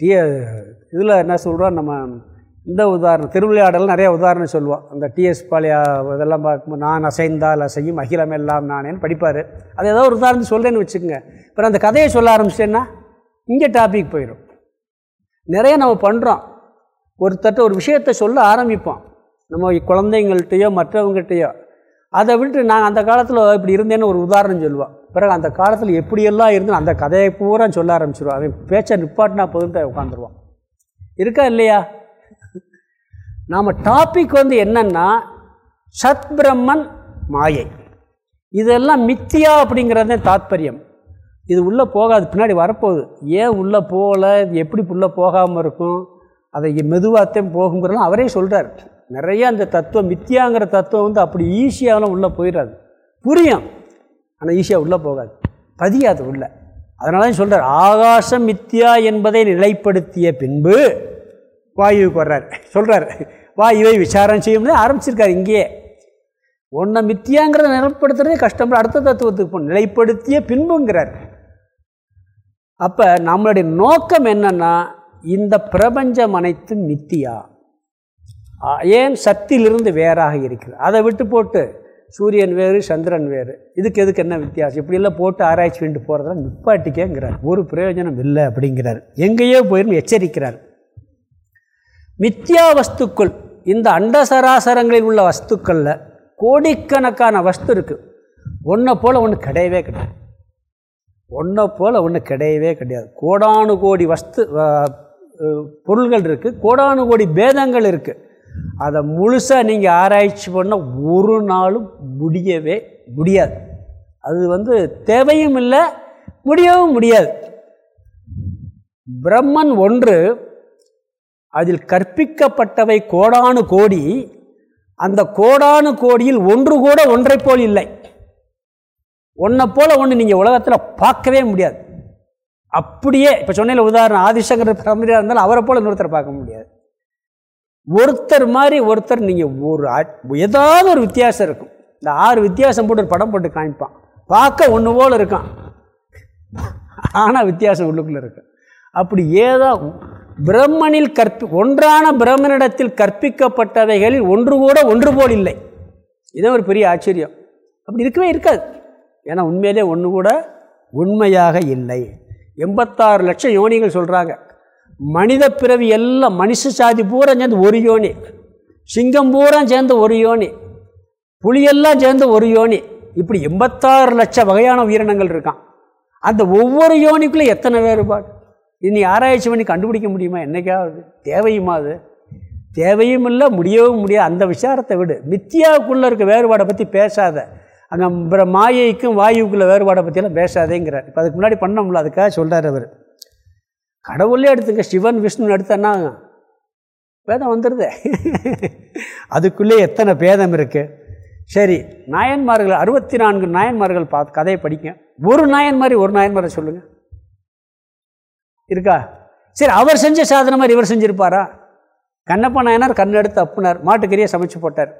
டிய இதில் என்ன சொல்கிறோம் நம்ம இந்த உதாரணம் திருவிளையாடல் நிறையா உதாரணம் சொல்லுவோம். அந்த டிஎஸ் பாலியா இதெல்லாம் பார்க்கும்போது நான் அசைந்தால் அசையும் அகிலம் எல்லாம் நானேன்னு படிப்பார். அது ஏதோ ஒரு உதாரணம் சொல்கிறேன்னு வச்சுக்கோங்க. அப்புறம் அந்த கதையை சொல்ல ஆரம்பிச்சிட்டேன்னா இங்கே டாபிக் போயிடும் நிறைய நம்ம பண்ணுறோம் ஒருத்தட்ட ஒரு விஷயத்தை சொல்ல ஆரம்பிப்போம். நம்ம குழந்தைங்கள்ட்டையோ மற்றவங்கள்ட்டையோ. அதை விட்டு நாங்கள் அந்த காலத்தில் இப்படி இருந்தேன்னு ஒரு உதாரணம் சொல்லுவோம். பிறகு அந்த காலத்தில் எப்படியெல்லாம் இருந்து அந்த கதையை பூரா சொல்ல ஆரம்பிச்சிடுவோம் அவன் பேச்சை நிப்பாட்டினா போதுன்ட்டு உட்காந்துருவான் இருக்கா இல்லையா? நாம் டாபிக் வந்து என்னென்னா சத் பிரம்மன் மாயை. இதெல்லாம் மித்தியா அப்படிங்கிறது தாத்பரியம். இது உள்ளே போகாது பின்னாடி வரப்போகுது. ஏன் உள்ளே போகலை? இது எப்படி உள்ளே போகாமல் இருக்கும்? அதை மெதுவாகத்தையும் போகுங்கிறலாம் அவரே சொல்கிறார் நிறைய அந்த தத்துவம் மித்தியாங்கிற தத்துவம் வந்து அப்படி ஈஸியாகலாம் உள்ளே போயிடாது புரியும். ஆனால் ஈஸியாக உள்ளே போகாது. பதியாது உள்ளே. அதனால தான் சொல்கிறார் ஆகாசம் மித்தியா என்பதை நிலைப்படுத்திய பின்பு வாயுவுக்கு வர்றார். சொல்கிறார் வாயுவை விசாரம் செய்யும்போது ஆரம்பிச்சிருக்கார் இங்கேயே. ஒன்றை மித்தியாங்கிறத நிலைப்படுத்துறதே கஷ்டம் அடுத்த தத்துவத்துக்கு போகணும். நிலைப்படுத்திய பின்புங்கிறார். அப்போ நம்மளுடைய நோக்கம் என்னென்னா இந்த பிரபஞ்சம் அனைத்தும் மித்தியா ஏன் சக்தியிலிருந்து வேறாக இருக்குது அதை விட்டு போட்டு சூரியன் வேறு சந்திரன் வேறு. இதுக்கு எதுக்கு என்ன வித்தியாசம்? இப்படியெல்லாம் போட்டு ஆராய்ச்சி வேண்டு போகிறதெல்லாம் நிப்பாட்டிக்கேங்கிறார். ஒரு பிரயோஜனம் இல்லை அப்படிங்கிறார். எங்கேயோ போயிருந்து எச்சரிக்கிறார். மித்தியா வஸ்துக்கள் இந்த அண்ட சராசரங்களில் உள்ள வஸ்துக்களில் கோடிக்கணக்கான வஸ்து இருக்குது ஒன்றை போல் ஒன்று கிடையவே கிடையாது. ஒன்றை போல் ஒன்று கிடையவே கிடையாது. கோடானு கோடி வஸ்து பொருள்கள் இருக்குது கோடானு கோடி பேதங்கள் இருக்குது அதை முழுசாக நீங்கள் ஆராய்ச்சி பண்ணால் ஒரு நாளும் முடியவே முடியாது. அது வந்து தேவையும் இல்லை முடியவும் முடியாது. பிரம்மன் ஒன்று அதில் கற்பிக்கப்பட்டவை கோடானு கோடி அந்த கோடானு கோடியில் ஒன்று கூட ஒன்றை போல் இல்லை. ஒன்றை போல் ஒன்று நீங்கள் உலகத்தில் பார்க்கவே முடியாது. அப்படியே இப்போ சொன்ன உதாரணம் ஆதிசங்கர் பிரமரியாக இருந்தாலும் அவரை போல் இன்னொருத்தர் பார்க்க முடியாது. ஒருத்தர் மாதிரி ஒருத்தர் நீங்கள் ஒரு ஏதாவது ஒரு வித்தியாசம் இருக்கும். இந்த ஆறு வித்தியாசம் போட்டு ஒரு படம் போட்டு காமிப்பான். பார்க்க ஒன்று போல் இருக்கான். ஆனால் வித்தியாசம் உள்ளுக்குள்ளே இருக்கும் அப்படி ஏதோ பிரம்மனில் கற்பி ஒன்றான பிரம்மனிடத்தில் கற்பிக்கப்பட்டவைகளில் ஒன்று கூட ஒன்று போல் இல்லை. இதுதான் ஒரு பெரிய ஆச்சரியம். அப்படி இருக்கவே இருக்காது. ஏன்னா உண்மையிலே ஒன்று கூட உண்மையாக இல்லை. எண்பத்தாறு லட்சம் யோனிகள் சொல்கிறாங்க மனித பிறவி எல்லாம் மனுஷ சாதி பூரா சேர்ந்து ஒரு யோனி. சிங்கம் பூரா சேர்ந்து ஒரு யோனி. புலியெல்லாம் சேர்ந்து ஒரு யோனி. இப்படி எண்பத்தாறு லட்சம் வகையான உயிரினங்கள் இருக்கான். அந்த ஒவ்வொரு யோனிக்குள்ளே எத்தனை வேறுபாடு? இனி ஆராய்ச்சி பண்ணி கண்டுபிடிக்க முடியுமா? என்னைக்காவது? தேவையுமா அது? தேவையும் இல்லை முடியவும் முடியாது. அந்த விசாரத்தை விடு. மித்தியாவுக்குள்ளே இருக்க வேறுபாடை பற்றி பேசாத. அங்கே பிற மாயைக்கும் வாயுக்குள்ளே வேறுபாடை பற்றியெல்லாம் பேசாதேங்கிறார். இப்போ அதுக்கு முன்னாடி பண்ணோம்ல அதுக்காக சொல்கிறார் அவர். கடவுளே எடுத்துங்க சிவன் விஷ்ணு எடுத்தன்னா வேதம் வந்துடுது அதுக்குள்ளே எத்தனை பேதம் இருக்குது சரி நாயன்மார்கள் அறுபத்தி நான்கு நாயன்மார்கள் பார்த்து கதையை படிக்க ஒரு நாயன்மாரி ஒரு நாயன்மாரை சொல்லுங்கள் இருக்கா? சரி அவர் செஞ்ச சாதனை மாதிரி இவர் செஞ்சுருப்பாரா? கண்ணப்ப நாயனார் கண் எடுத்து அப்புனார். மாட்டுக்கறியை சமைச்சு போட்டார்.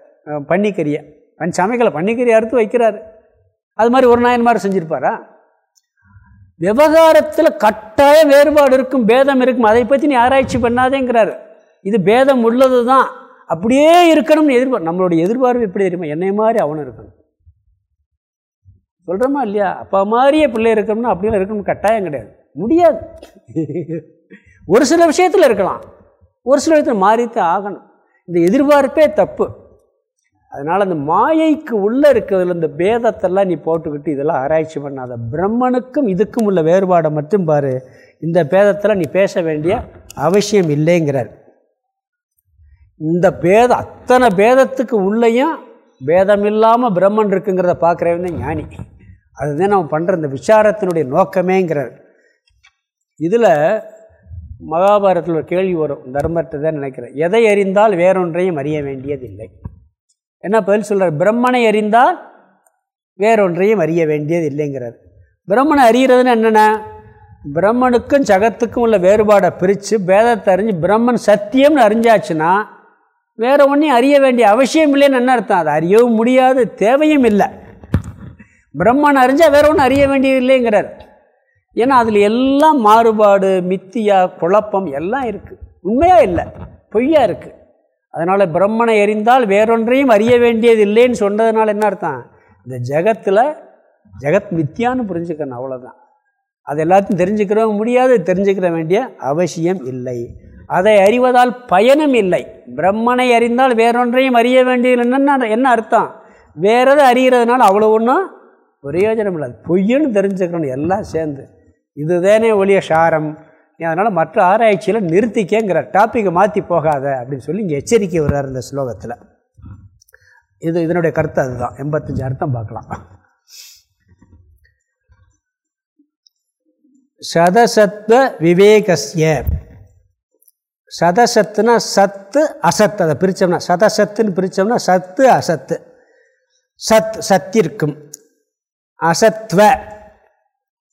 பன்னிக்கறியை. பன் சமைக்கலை பன்னிக்கறியை அறுத்து வைக்கிறார். அது மாதிரி ஒரு நாயன்மார் செஞ்சுருப்பாரா? விவகாரத்தில் கட்டாய வேறுபாடு இருக்கும் பேதம் இருக்கும். அதை பற்றி நீ ஆராய்ச்சி பண்ணாதேங்கிறார். இது பேதம் உள்ளது தான் அப்படியே இருக்கணும்னு எதிர்பார் நம்மளுடைய எதிர்பார்ப்பு எப்படி தெரியுமா? என்னை மாதிரி அவனும் இருக்கணும். சொல்கிறோமா இல்லையா? அப்பா மாதிரியே பிள்ளை இருக்கணும்னு அப்படிலாம் இருக்கணும். கட்டாயம் கிடையாது. முடியாது. ஒரு சில விஷயத்தில் இருக்கலாம். ஒரு சில விஷயத்தில் மாறித்தான் ஆகணும். இந்த எதிர்பார்ப்பே தப்பு. அதனால் அந்த மாயைக்கு உள்ளே இருக்கிறதுல இந்த பேதத்தெல்லாம் நீ போட்டுக்கிட்டு இதெல்லாம் ஆராய்ச்சி பண்ணாத. பிரம்மனுக்கும் இதுக்கும் உள்ள வேறுபாடை மட்டும் பாரு. இந்த பேதத்தில் நீ பேச வேண்டிய அவசியம் இல்லைங்கிறார். இந்த பேதம் அத்தனை பேதத்துக்கு உள்ளேயும் பேதம் இல்லாமல் பிரம்மன் இருக்குங்கிறத பார்க்குறவன் ஞானி. அதுதான் நம்ம பண்ணுற இந்த விசாரத்தினுடைய நோக்கமேங்கிறார். இதில் மகாபாரதத்தில் ஒரு கேள்வி வரும். தர்மத்தை தான் நினைக்கிறேன். எதை அறிந்தால் வேறொன்றையும் அறிய வேண்டியதில்லை. என்ன பதில் சொல்கிறார் பிரம்மனை அறிந்தால் வேறொன்றையும் அறிய வேண்டியது இல்லைங்கிறார் பிரம்மனை அறிகிறதுன்னு என்னென்ன? பிரம்மனுக்கும் ஜகத்துக்கும் உள்ள வேறுபாடை பிரித்து பேதத்தை அறிஞ்சு பிரம்மன் சத்தியம்னு அறிஞ்சாச்சுன்னா வேறு ஒன்றையும் அறிய வேண்டிய அவசியம் இல்லைன்னு என்ன அர்த்தம்? அது அறியவும் முடியாது தேவையும் இல்லை. பிரம்மன் அறிஞ்சால் வேற ஒன்றும் அறிய வேண்டியது இல்லைங்கிறார் ஏன்னா அதில் எல்லாம் மாறுபாடு மித்தியா குழப்பம் எல்லாம் இருக்குது உண்மையாக இல்லை. பொய்யா இருக்குது அதனால் பிரம்மனை எறிந்தால் வேறொன்றையும் அறிய வேண்டியது இல்லைன்னு சொன்னதுனால என்ன அர்த்தம்? இந்த ஜெகத்தில் ஜெகத் மித்தியான்னு புரிஞ்சுக்கணும் அவ்வளோதான் அது எல்லாத்தையும் தெரிஞ்சுக்கிறவும் முடியாது தெரிஞ்சுக்கிற வேண்டிய அவசியம் இல்லை. அதை அறிவதால் பயனும் இல்லை. பிரம்மனை அறிந்தால் வேறொன்றையும் அறிய வேண்டியது என்னென்ன என்ன அர்த்தம்? வேறதை அறிகிறதுனால அவ்வளோ ஒன்றும் பிரயோஜனம் இல்லை. பொய்யன்னு தெரிஞ்சுக்கணும் எல்லாம் சேர்ந்து. இதுதானே ஒளிய சாரம்? அதனால் மற்ற ஆராய்ச்சியில் நிறுத்திக்கேங்கிற டாப்பிக்கை மாற்றி போகாத அப்படின்னு சொல்லி இங்கே எச்சரிக்கை வர்றார் இந்த ஸ்லோகத்தில். இது இதனுடைய கருத்து அதுதான். எண்பத்தஞ்சு அர்த்தம் பார்க்கலாம். சதசத்வ விவேகசிய சதசத்துனா சத்து அசத் அதை பிரித்தோம்னா சதசத்துன்னு பிரித்தோம்னா சத்து அசத்து. சத் சத்திற்கும். அசத்வ.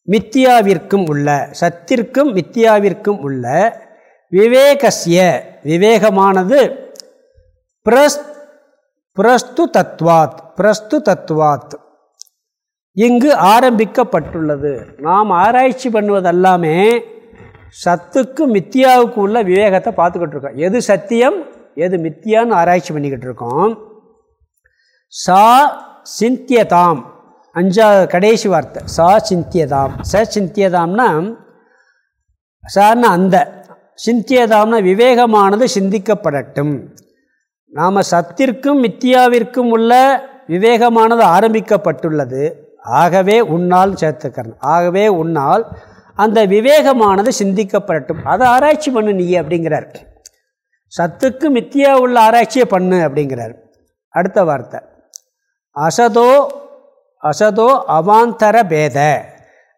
மித்தியாவிற்கும் உள்ள சத்திற்கும் மித்தியாவிற்கும் உள்ள விவேகசிய விவேகமானது பிரஸ் பிரஸ்து தத்வாத் பிரஸ்து தத்துவாத் இங்கு ஆரம்பிக்கப்பட்டுள்ளது. நாம் ஆராய்ச்சி பண்ணுவதெல்லாமே சத்துக்கும் மித்தியாவுக்கும் உள்ள விவேகத்தை பார்த்துக்கிட்டு இருக்கோம். எது சத்தியம் எது மித்தியான்னு ஆராய்ச்சி பண்ணிக்கிட்டு இருக்கோம். சா சிந்தியதாம். அஞ்சாவது கடைசி வார்த்தை. சா சிந்தியதாம். ச சிந்தியதாம்னா சார்னா அந்த. சிந்தியதாம்னா விவேகமானது சிந்திக்கப்படட்டும். நாம் சத்திற்கும் மித்தியாவிற்கும் உள்ள விவேகமானது ஆரம்பிக்கப்பட்டுள்ளது. ஆகவே உன்னால் சேர்த்துக்கிறேன் ஆகவே உன்னால் அந்த விவேகமானது சிந்திக்கப்படட்டும். அதை ஆராய்ச்சி பண்ணு நீ அப்படிங்கிறார். சத்துக்கு மித்தியா உள்ள ஆராய்ச்சியை பண்ணு அப்படிங்கிறார். அடுத்த வார்த்தை. அசதோ அசதோ அவாந்தர பேத.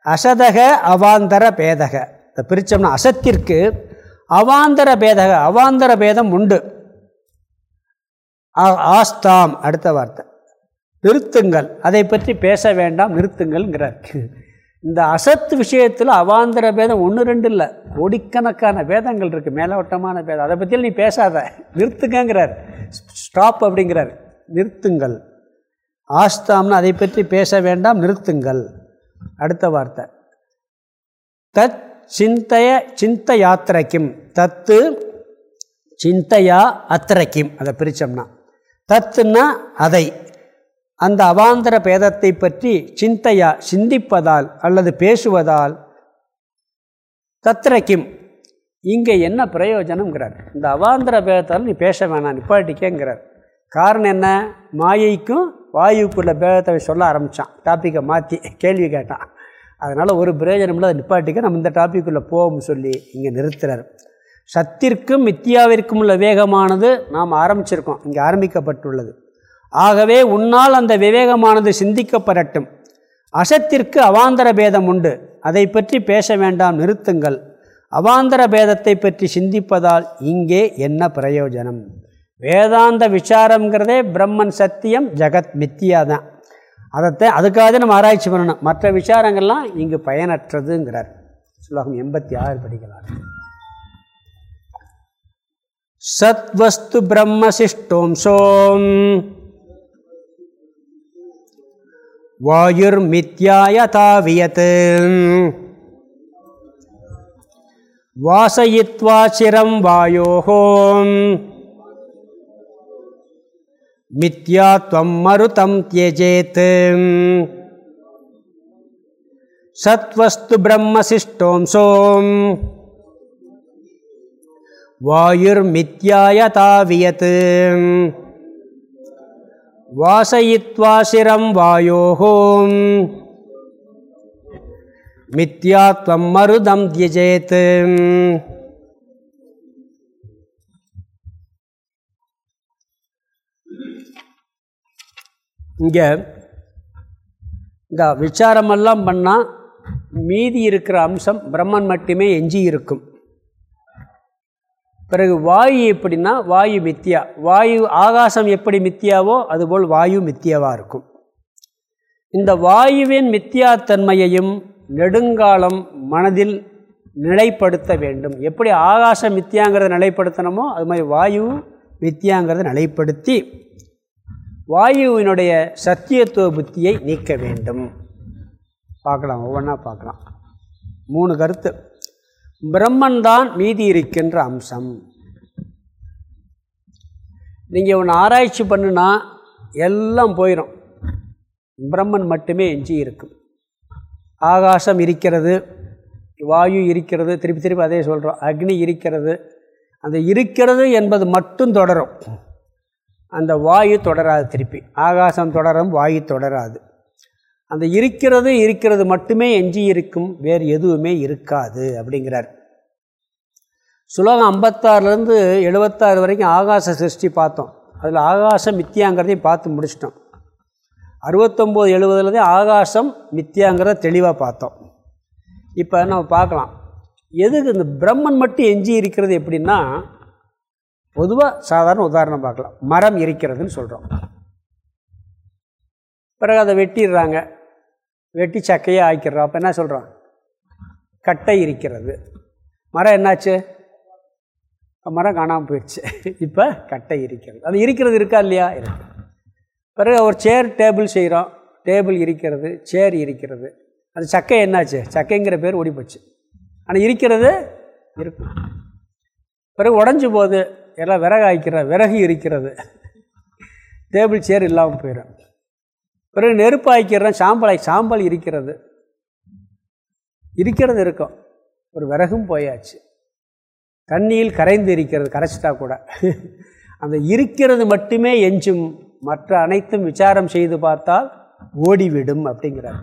அசதக அவாந்தர பேதக. இந்த பிரித்தோம்னா அசத்திற்கு அவாந்தர பேதக அவாந்தர பேதம் உண்டு. ஆஸ்தாம் அடுத்த வார்த்தை. நிறுத்துங்கள். அதை பற்றி பேச வேண்டாம் நிறுத்துங்கள்ங்கிறார். இந்த அசத்து விஷயத்தில் அவாந்தர பேதம் ஒன்று ரெண்டு இல்லை. ஒடிக்கணக்கான வேதங்கள் இருக்குது மேலோட்டமான பேதம். அதை பற்றியில் நீ பேசாத. நிறுத்துங்கிறார் ஸ்டாப் அப்படிங்கிறார். நிறுத்துங்கள். ஆஸ்தாம்னு அதை பற்றி பேச வேண்டாம் நிறுத்துங்கள். அடுத்த வார்த்தை. தத் சிந்தைய சிந்த யாத்திரைக்கும் தத்து சிந்தையா அத்திரைக்கும். அதை பிரித்தோம்னா தத்துன்னா அதை. அந்த அவாந்தர பேதத்தை பற்றி சிந்தையா சிந்திப்பதால் அல்லது பேசுவதால் தத்ரக்கிம் இங்கே என்ன பிரயோஜனம்ங்கிறார். இந்த அவாந்தர பேதத்தால் நீ பேச வேணாம் நிப்பாட்டிக்கேங்கிறார் காரணம் என்ன? மாயைக்கும் வாயுக்குள்ள பேதத்தை சொல்ல ஆரம்பித்தான் டாப்பிக்கை மாற்றி கேள்வி கேட்டான். அதனால் ஒரு பிரயோஜனம் இல்லை அதை நிப்பாட்டிக்க நம்ம இந்த டாப்பிக்குள்ளே போவோம்னு சொல்லி இங்கே நிறுத்துறார். சத்திற்கும் மித்தியாவிற்கும் உள்ள விவேகமானது நாம் ஆரம்பிச்சிருக்கோம். இங்கே ஆரம்பிக்கப்பட்டுள்ளது. ஆகவே உன்னால் அந்த விவேகமானது சிந்திக்கப்படட்டும். அசத்திற்கு அவாந்தர பேதம் உண்டு. அதை பற்றி பேச வேண்டாம் நிறுத்துங்கள். அவாந்தர பேதத்தை பற்றி சிந்திப்பதால் இங்கே என்ன பிரயோஜனம்? வேதாந்த விசாரங்கிறதே பிரம்மன் சத்தியம் ஜெகத் மித்தியா தான். அதைத்தை அதுக்காக நம்ம ஆராய்ச்சி பண்ணணும். மற்ற விசாரங்கள்லாம் இங்கு பயனற்றதுங்கிறார். சுலகம் எண்பத்தி ஆறு படிக்கலாம் சத்வஸ்து பிரம்மசிஷ்டோம்சோம் வாயுர்மித்யாயதாவியத் வாசயித்வா சிரம் வாயோகோம் மித்யாத்வம் மருதம் தியஜேத். சத்வஸ்து பிரம்மசிஷ்டோம்சோம் வாயுர்மித்யாயதாவியத் வாசயித்வா சிரம் வாயோஹோம். மித்யாத்வம் மருதம் தியஜேத். இங்கே இந்த விசாரமெல்லாம் பண்ணால் மீதி இருக்கிற அம்சம் பிரம்மன் மட்டுமே எஞ்சி இருக்கும். பிறகு வாயு எப்படின்னா வாயு மித்தியா. வாயு ஆகாசம் எப்படி மித்தியாவோ அதுபோல் வாயு மித்தியாவாக இருக்கும். இந்த வாயுவின் மித்தியாத்தன்மையையும் நெடுங்காலம் மனதில் நிலைப்படுத்த வேண்டும். எப்படி ஆகாசம் மித்தியாங்கிறத நிலைப்படுத்தணுமோ அது மாதிரி வாயு மித்தியாங்கிறத நிலைப்படுத்தி வாயுவினுடைய சத்தியத்துவ புத்தியை நீக்க வேண்டும். பார்க்கலாம் ஒவ்வொன்றா பார்க்கலாம். மூணு கருத்து. பிரம்மன் தான் மீதி இருக்கின்ற அம்சம். நீங்கள் ஒன்று ஆராய்ச்சி பண்ணுனா எல்லாம் போயிடும் பிரம்மன் மட்டுமே எஞ்சி இருக்கும். ஆகாசம் இருக்கிறது வாயு இருக்கிறது திருப்பி திருப்பி அதே சொல்கிறோம் அக்னி இருக்கிறது. அந்த இருக்கிறது என்பது மட்டும் தொடரும். அந்த வாயு தொடராது திருப்பி. ஆகாசம் தொடரும் வாயு தொடராது. அந்த இருக்கிறது இருக்கிறது மட்டுமே எஞ்சி இருக்கும் வேறு எதுவுமே இருக்காது அப்படிங்கிறார். சுலோகம் ஐம்பத்தாறுலேருந்து எழுபத்தாறு வரைக்கும் ஆகாச சிருஷ்டி பார்த்தோம். அதில் ஆகாசம் மித்தியாங்கிறதையும் பார்த்து முடிச்சிட்டோம். அறுபத்தொம்போது எழுபதுலேருந்து ஆகாசம் மித்தியாங்கிறத தெளிவாக பார்த்தோம். இப்போ நம்ம பார்க்கலாம். எதுக்கு இந்த பிரம்மன் மட்டும் எஞ்சி இருக்கிறது எப்படின்னா பொதுவாக சாதாரண உதாரணம் பார்க்கலாம். மரம் இருக்கிறதுன்னு சொல்கிறோம் பிறகு அதை வெட்டிடுறாங்க. வெட்டி சக்கையாக ஆக்கிடுறோம். அப்போ என்ன சொல்கிறோம் கட்டை இருக்கிறது மரம் என்னாச்சு? மரம் காணாமல் போயிடுச்சு. இப்போ கட்டை இருக்கிறது அது இருக்கிறது இருக்கா இல்லையா? இருக்கு. பிறகு ஒரு சேர் டேபிள் செய்கிறோம் டேபிள் இருக்கிறது சேர் இருக்கிறது அது சக்கை என்னாச்சு? சக்கைங்கிற பேர் ஓடி போச்சு ஆனால் இருக்கிறது இருக்கும் பிறகு உடஞ்சி போகுது. எல்லாம் விறகு ஆய்க்கிற விறகு இருக்கிறது டேபிள் சேர் இல்லாமல் போயிடும் பிறகு நெருப்பு ஆய்க்கிறேன் சாம்பல் சாம்பல் இருக்கிறது. இருக்கிறது இருக்கும். ஒரு விறகும் போயாச்சு. தண்ணியில் கரைந்து இருக்கிறது கரைச்சிட்டா கூட. அந்த இருக்கிறது மட்டுமே எஞ்சும். மற்ற அனைத்தும் விசாரம் செய்து பார்த்தால் ஓடிவிடும் அப்படிங்கிறார்.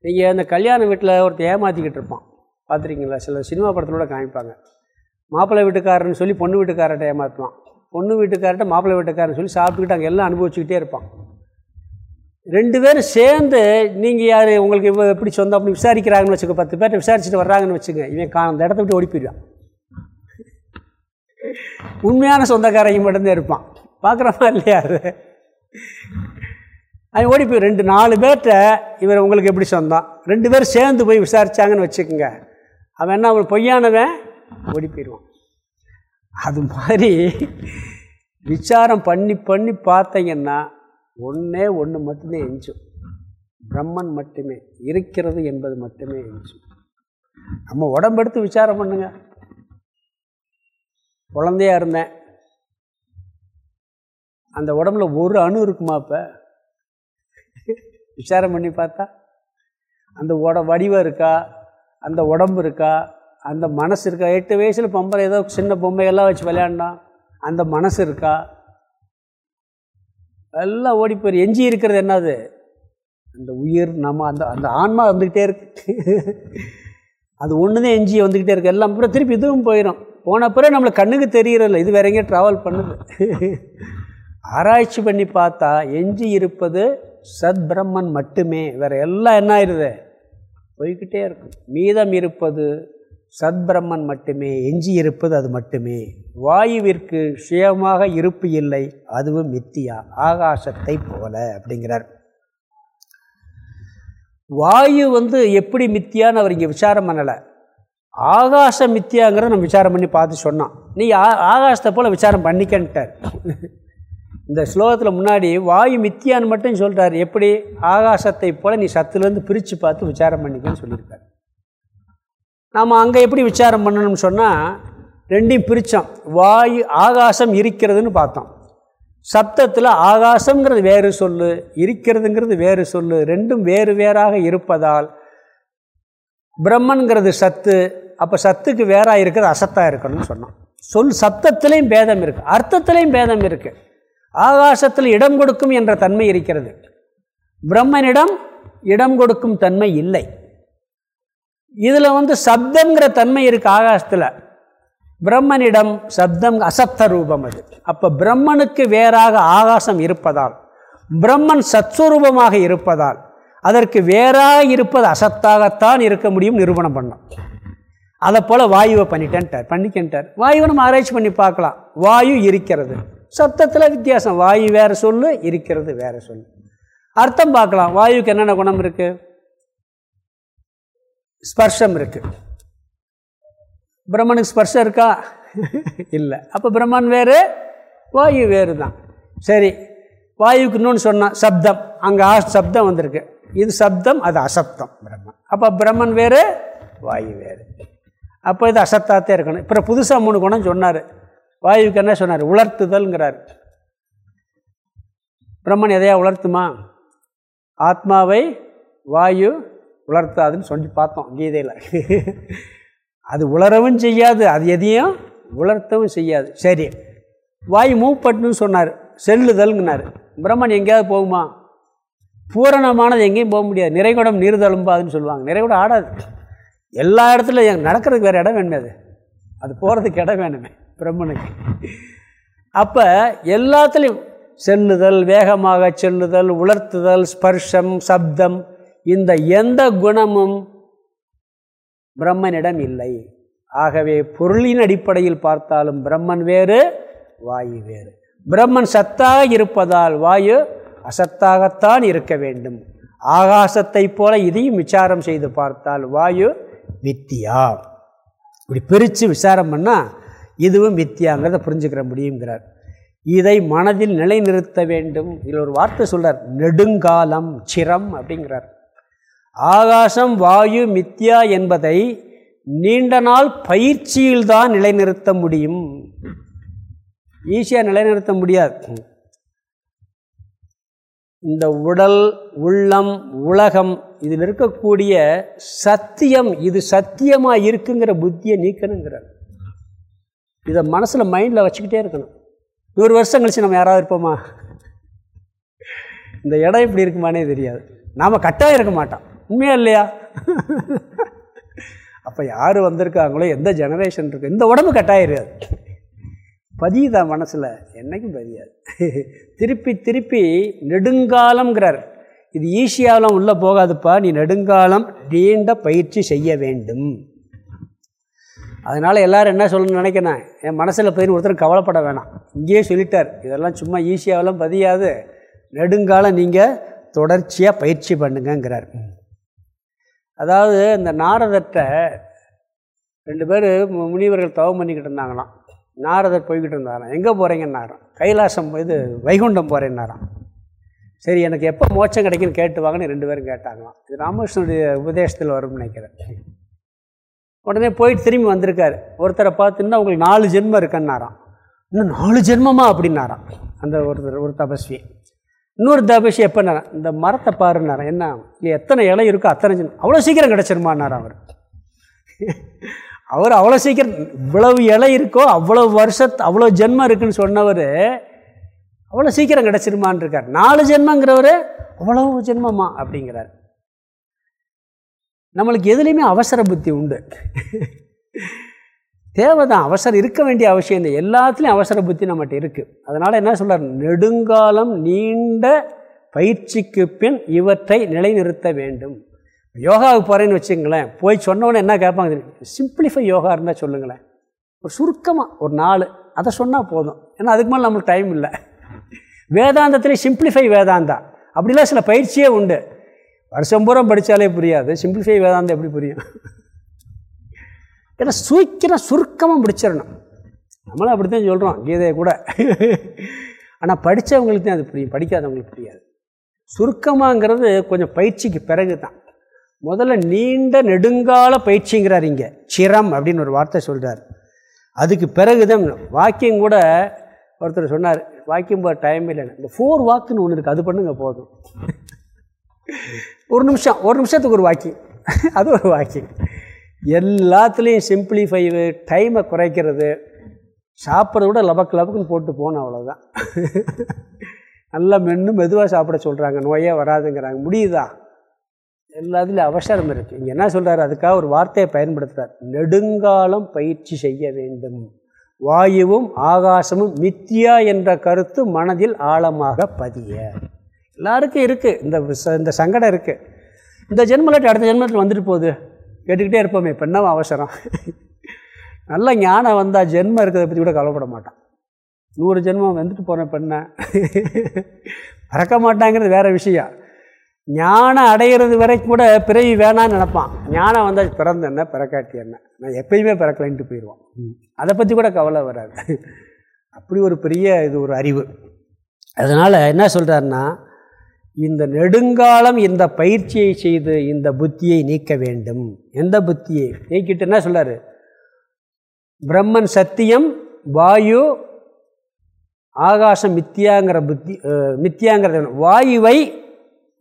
நீங்கள் அந்த கல்யாண வீட்டில் ஒருத்தர் ஏமாற்றிக்கிட்டு இருப்பான். பார்த்துருக்கீங்களா சில சினிமா படத்தில் காமிப்பாங்க. மாப்பிள்ளை வீட்டுக்காரன்னு சொல்லி பொண்ணு வீட்டுக்காரர்கிட்ட ஏமாற்றுவான் பொண்ணு வீட்டுக்காரர்கிட்ட மாப்பிள்ளை வீட்டுக்காரன்னு சொல்லி சாப்பிட்டுக்கிட்டு அங்கே எல்லாம் அனுபவிச்சுக்கிட்டே இருப்பான். ரெண்டு பேரும் சேர்ந்து நீங்கள் யார் உங்களுக்கு இவ எப்படி சொந்தம் அப்படி விசாரிக்கிறாங்கன்னு வச்சுக்க பத்து பேர்ட்ட விசாரிச்சுட்டு வர்றாங்கன்னு வச்சுங்க இவன் கா அந்த இடத்த விட்டு ஓடி போயிடுவான். உண்மையான சொந்தக்காரங்க மட்டும்தான் இருப்பான். பார்க்குறமா இல்லையா அது? அவன் ஓடி போய் ரெண்டு நாலு பேர்கிட்ட இவர் உங்களுக்கு எப்படி சொந்தம்? ரெண்டு பேரும் சேர்ந்து போய் விசாரித்தாங்கன்னு வச்சுக்கோங்க. அவன் என்ன அவன் பொய்யானவன்? ஓடி போயிடுவோம் அது மாதிரி விசாரம் பண்ணி பண்ணி பார்த்தீங்கன்னா ஒன்றே ஒன்று மட்டுமே எஞ்சும். பிரம்மன் மட்டுமே இருக்கிறது என்பது மட்டுமே எஞ்சும். நம்ம உடம்பெடுத்து விசாரம் பண்ணுங்க. குழந்தையாக இருந்தேன். அந்த உடம்புல ஒரு அணு இருக்குமா இப்போ விசாரம் பண்ணி பார்த்தா அந்த உட வடிவம் இருக்கா? அந்த உடம்பு இருக்கா? அந்த மனசு இருக்கா? எட்டு வயசில் பொம்பளை ஏதோ சின்ன பொம்மையெல்லாம் வச்சு விளையாண்டான் அந்த மனசு இருக்கா? எல்லாம் ஓடி போயிரு. எஞ்சி இருக்கிறது என்னது? அந்த உயிர் நம்ம அந்த அந்த ஆன்மா வந்துக்கிட்டே இருக்கு. அது ஒன்று தான் எஞ்சி வந்துக்கிட்டே இருக்கு. எல்லாம் அப்புறம் திருப்பி இதுவும் போயிடும் போன பிறகு நம்மளுக்கு கண்ணுக்கு தெரியறதில்ல. இது வேற எங்கேயும் ட்ராவல் பண்ணுது. ஆராய்ச்சி பண்ணி பார்த்தா எஞ்சி இருப்பது சத் பிரம்மன் மட்டுமே. வேற எல்லாம் என்ன ஆயிடுது போய்கிட்டே இருக்கும். மீதம் இருப்பது சத்பிரமன் மட்டுமே எஞ்சி இருப்பது அது மட்டுமே. வாயுவிற்கு சுயமாக இருப்பு இல்லை அதுவும் மித்தியா ஆகாசத்தை போல அப்படிங்கிறார். வாயு வந்து எப்படி மித்தியான்னு அவர் இங்கே விசாரம் பண்ணலை. ஆகாச மித்தியாங்கிறத நம்ம விசாரம் பண்ணி பார்த்து சொன்னான். நீ ஆ ஆகாசத்தை போல் விசாரம் பண்ணிக்கன்ட்டார். இந்த ஸ்லோகத்தில் முன்னாடி வாயு மித்தியான்னு மட்டும் சொல்கிறார் எப்படி? ஆகாசத்தை போல் நீ சத்துலேருந்து பிரித்து பார்த்து விசாரம் பண்ணிக்கன்னு சொல்லியிருக்கார். நாம் அங்கே எப்படி விசாரம் பண்ணணும்னு சொன்னால் ரெண்டையும் பிரித்தோம் வாயு ஆகாசம் இருக்கிறதுன்னு பார்த்தோம். சப்தத்தில் ஆகாசங்கிறது வேறு சொல்லு இருக்கிறதுங்கிறது வேறு சொல்லு ரெண்டும் வேறு வேறாக இருப்பதால் பிரம்மன்கிறது சத்து அப்போ சத்துக்கு வேறாக இருக்கிறது அசத்தாக இருக்கணும்னு சொன்னோம். சொல் சப்தத்திலையும் பேதம் இருக்குது அர்த்தத்திலையும் பேதம் இருக்குது ஆகாசத்தில் இடம் கொடுக்கும் என்ற தன்மை இருக்கிறது. பிரம்மனிடம் இடம் கொடுக்கும் தன்மை இல்லை. இதில் வந்து சப்தங்கிற தன்மை இருக்குது ஆகாசத்தில். பிரம்மனிடம் சப்தம் அசப்த ரூபம் அது. அப்போ பிரம்மனுக்கு வேறாக ஆகாசம் இருப்பதால் பிரம்மன் சத்ஸ்வரூபமாக இருப்பதால் அதற்கு வேறாக இருப்பது அசத்தாகத்தான் இருக்க முடியும் நிரூபணம் பண்ணோம் அதை போல் வாயுவை பண்ணிட்டேன்ட்டார். பண்ணிக்கின்ட்டார். வாயுவை நம்ம ஆராய்ச்சி பண்ணி பார்க்கலாம். வாயு இருக்கிறது. சப்தத்தில் வித்தியாசம். வாயு வேறு சொல்லு இருக்கிறது வேறு சொல்லு. அர்த்தம் பார்க்கலாம். வாயுக்கு என்னென்ன குணம் இருக்குது ஸ்பர்ஷம் இருக்குது பிரம்மனுக்கு ஸ்பர்ஷம் இருக்கா? இல்லை. அப்போ பிரம்மன் வேறு வாயு வேறு தான் சரி வாயுக்கு இன்னொன்று சொன்னான் சப்தம். அங்கே ஆ சப்தம் வந்திருக்கு. இது சப்தம் அது அசப்தம் பிரம்மன். அப்போ பிரம்மன் வேறு வாயு வேறு. அப்போ இது அசத்தாத்தே இருக்கணும். இப்போ புதுசாக மூணு குணம் சொன்னார். வாயுக்கு என்ன சொன்னார்? உலர்த்துதல்ங்கிறார். பிரம்மன் எதையா உலர்த்துமா? ஆத்மாவை வாயு உலர்த்தாதுன்னு சொல்லி பார்த்தோம் கீதையில். அது உலரவும் செய்யாது அது எதையும் உலர்த்தவும் செய்யாது. சரி வாய் மூவ் சொன்னார் செல்லுதல்ங்கினார் பிரம்மன் எங்கேயாவது போகுமா? பூரணமானது எங்கேயும் போக முடியாது. நிறைகுடம் நிறுதலும்பாதுன்னு சொல்லுவாங்க. நிறைகுடம் ஆடாது. எல்லா இடத்துலையும் நடக்கிறதுக்கு வேறு இடம் வேணுமே அது. அது போகிறதுக்கு இடம் வேணுமே பிரம்மனுக்கு. அப்போ எல்லாத்துலேயும் செல்லுதல் வேகமாக செல்லுதல் உலர்த்துதல் ஸ்பர்ஷம் சப்தம் இந்த எந்த குணமும் பிரம்மனிடம் இல்லை. ஆகவே பொருளின் அடிப்படையில் பார்த்தாலும் பிரம்மன் வேறு வாயு வேறு. பிரம்மன் சத்தாக இருப்பதால் வாயு அசத்தாகத்தான் இருக்க வேண்டும். ஆகாசத்தை போல இதையும் விசாரம் செய்து பார்த்தால் வாயு வித்தியா இப்படி பிரித்து விசாரம் பண்ணால் இதுவும் வித்தியாங்கிறத புரிஞ்சுக்கிற முடியுங்கிறார் இதை மனதில் நிலைநிறுத்த வேண்டும். இதில் ஒரு வார்த்தை சொல்கிறார் நெடுங்காலம் சிரம் அப்படிங்கிறார். ஆகாசம் வாயு மித்யா என்பதை நீண்ட நாள் பயிற்சியில்தான் நிலைநிறுத்த முடியும். ஈஸியாக நிலைநிறுத்த முடியாது. இந்த உடல் உள்ளம் உலகம் இதில் இருக்கக்கூடிய சத்தியம் இது சத்தியமாக இருக்குங்கிற புத்தியை நீக்கணுங்கிறார் இதை மனசில் மைண்டில் வச்சுக்கிட்டே இருக்கணும். நூறு வருஷம் கழிச்சு நம்ம யாராவது இருப்போமா? இந்த இடம் இப்படி இருக்குமானே தெரியாது. நாம் கட்டாயம் இருக்க மாட்டோம். உண்மையா இல்லையா? அப்போ யார் வந்திருக்காங்களோ எந்த ஜெனரேஷன் இருக்கு இந்த உடம்பு கட்டாயிருக்காது பதியுதா மனசில்? என்றைக்கும் பதியாது. திருப்பி திருப்பி நெடுங்காலம்ங்கிறார். இது ஈஸியாலாம் உள்ளே போகாதுப்பா நீ நெடுங்காலம் நீண்ட பயிற்சி செய்ய வேண்டும். அதனால் எல்லோரும் என்ன சொல்லணும்னு நினைக்கிறேன் என் மனசில் போயின்னு ஒருத்தர் கவலைப்பட வேணாம். இங்கேயே சொல்லிட்டார் இதெல்லாம் சும்மா ஈஸியாகலாம் பதியாது. நெடுங்காலம் நீங்கள் தொடர்ச்சியாக பயிற்சி பண்ணுங்கிறார் அதாவது இந்த நாரதத்தை ரெண்டு பேர் முனிவர்கள் தவம் பண்ணிக்கிட்டு இருந்தாங்களாம். நாரதர் போய்கிட்டு இருந்தாராம். எங்கே போகிறீங்கன்னாராம் கைலாசம் இது வைகுண்டம் போகிறேன்னாராம் சரி எனக்கு எப்போ மோட்சம் கிடைக்குன்னு கேட்டு வாங்கன்னு ரெண்டு பேரும் கேட்டாங்களாம். இது ராமகிருஷ்ணனுடைய உபதேசத்தில் வரும்னு நினைக்கிறேன். உடனே போயிட்டு திரும்பி வந்திருக்காரு. ஒருத்தரை பார்த்துன்னா உங்களுக்கு நாலு ஜென்மம் இருக்கன்னாராம். இன்னும் நாலு ஜென்மமா? அப்படின்னாராம். அந்த ஒருத்தர் ஒரு தபஸ்வி. இன்னொரு தபேஷி எப்போ இந்த மரத்தை பாருன்னார் என்ன? இல்லை எத்தனை இலை இருக்கோ அத்தனை அவ்வளோ சீக்கிரம் கிடச்சிருமானார் அவர். அவர் அவ்வளோ சீக்கிரம் இவ்வளவு இலை இருக்கோ அவ்வளோ வருஷத்து அவ்வளோ ஜென்மம் இருக்குன்னு சொன்னவர் அவ்வளோ சீக்கிரம் கிடச்சிருமான் இருக்கார். நாலு ஜென்மங்கிறவர் அவ்வளவு ஜென்மமா அப்படிங்கிறார். நம்மளுக்கு எதுலேயுமே அவசர புத்தி உண்டு. தேவை தான் அவசரம் இருக்க வேண்டிய அவசியம் இல்லை. எல்லாத்துலேயும் அவசர புத்தி நம்மகிட்ட இருக்குது அதனால் என்ன சொல்கிறார் நெடுங்காலம் நீண்ட பயிற்சிக்கு பின் இவற்றை நிலைநிறுத்த வேண்டும். யோகாவுக்கு போகிறேன்னு வச்சுங்களேன் போய் சொன்னோன்னே என்ன கேட்பாங்க? சிம்பிளிஃபை யோகா இருந்தால் சொல்லுங்களேன். ஒரு சுருக்கமாக ஒரு நாலு. அதை சொன்னால் போதும். ஏன்னா அதுக்கு மேலே நம்மளுக்கு டைம் இல்லை. வேதாந்தத்திலே சிம்பிளிஃபை வேதாந்தா. அப்படிலாம் சில பயிற்சியே உண்டு. வருஷம் பூரம் படித்தாலே புரியாது. சிம்பிளிஃபை வேதாந்தம் எப்படி புரியும்? ஏன்னா சூக்கிரம் சுருக்கமாக முடிச்சிடணும். நம்மளும் அப்படி தான் சொல்கிறோம் கீதையை கூட. ஆனால் படித்தவங்களுக்கு தான் அது புரியும் படிக்காதவங்களுக்கு புரியாது. சுருக்கமாங்கிறது கொஞ்சம் பயிற்சிக்கு பிறகு தான் முதல்ல நீண்ட நெடுங்கால பயிற்சிங்கிறார் இங்கே சிரம் அப்படின்னு ஒரு வார்த்தை சொல்கிறார் அதுக்கு பிறகு தான் வாக்கியம் கூட ஒருத்தர் சொன்னார் வாக்கியம் போகிற டைம் இல்லைன்னு இந்த ஃபோர் வாக்குன்னு ஒன்று இருக்குது அது பண்ணுங்க போதும். ஒரு நிமிஷம் ஒரு நிமிஷத்துக்கு ஒரு வாக்கியம். அது ஒரு வாக்கியம். எல்லாத்துலேயும் சிம்பிளிஃபைவு டைமை குறைக்கிறது. சாப்பிட்றத விட லபக்கு லபக்குன்னு போட்டு போகணும் அவ்வளோதான் நல்லா மென்று மெதுவாக சாப்பிட சொல்கிறாங்க நோயே வராதுங்கிறாங்க. முடியுதா? எல்லாத்துலேயும் அவசரம் இருக்குது இங்கே என்ன சொல்கிறார் அதுக்காக ஒரு வார்த்தையை பயன்படுத்துகிறார் நெடுங்காலம் பயிற்சி செய்ய வேண்டும். வாயுவும் ஆகாசமும் மித்தியா என்ற கருத்து மனதில் ஆழமாக பதிய. எல்லாருக்கும் இருக்குது இந்த இந்த சங்கடம் இருக்குது இந்த ஜென்மலாட்டி அடுத்த ஜென்மத்தில் வந்துட்டு போகுது. கேட்டுக்கிட்டே இருப்போமே இப்போ என்ன அவசரம்? நல்ல ஞானம் வந்தால் ஜென்மம் இருக்கிறத பற்றி கூட கவலைப்பட மாட்டான். நூறு ஜென்மம் வந்துட்டு போன பெண்ணை மறக்க மாட்டாங்கிறது வேறு விஷயம். ஞானம் அடைகிறது வரைக்கும் கூட பிறவி வேணான்னு நினப்பான். ஞானம் வந்தால் பிறந்த என்ன பிறக்காட்டி என்ன? நான் எப்பயுமே பிறக்கலைன்ட்டு போயிடுவான் அதை பற்றி கூட கவலை வராது. அப்படி ஒரு பெரிய இது ஒரு அறிவு. அதனால் என்ன சொல்கிறாருன்னா இந்த நெடுங்காலம் இந்த பயிற்சியை செய்து இந்த புத்தியை நீக்க வேண்டும். எந்த புத்தியை? நீக்கிட்டு என்ன பிரம்மன் சத்தியம் வாயு ஆகாசம் மித்தியாங்கிற புத்தி மித்தியாங்கிறது வாயுவை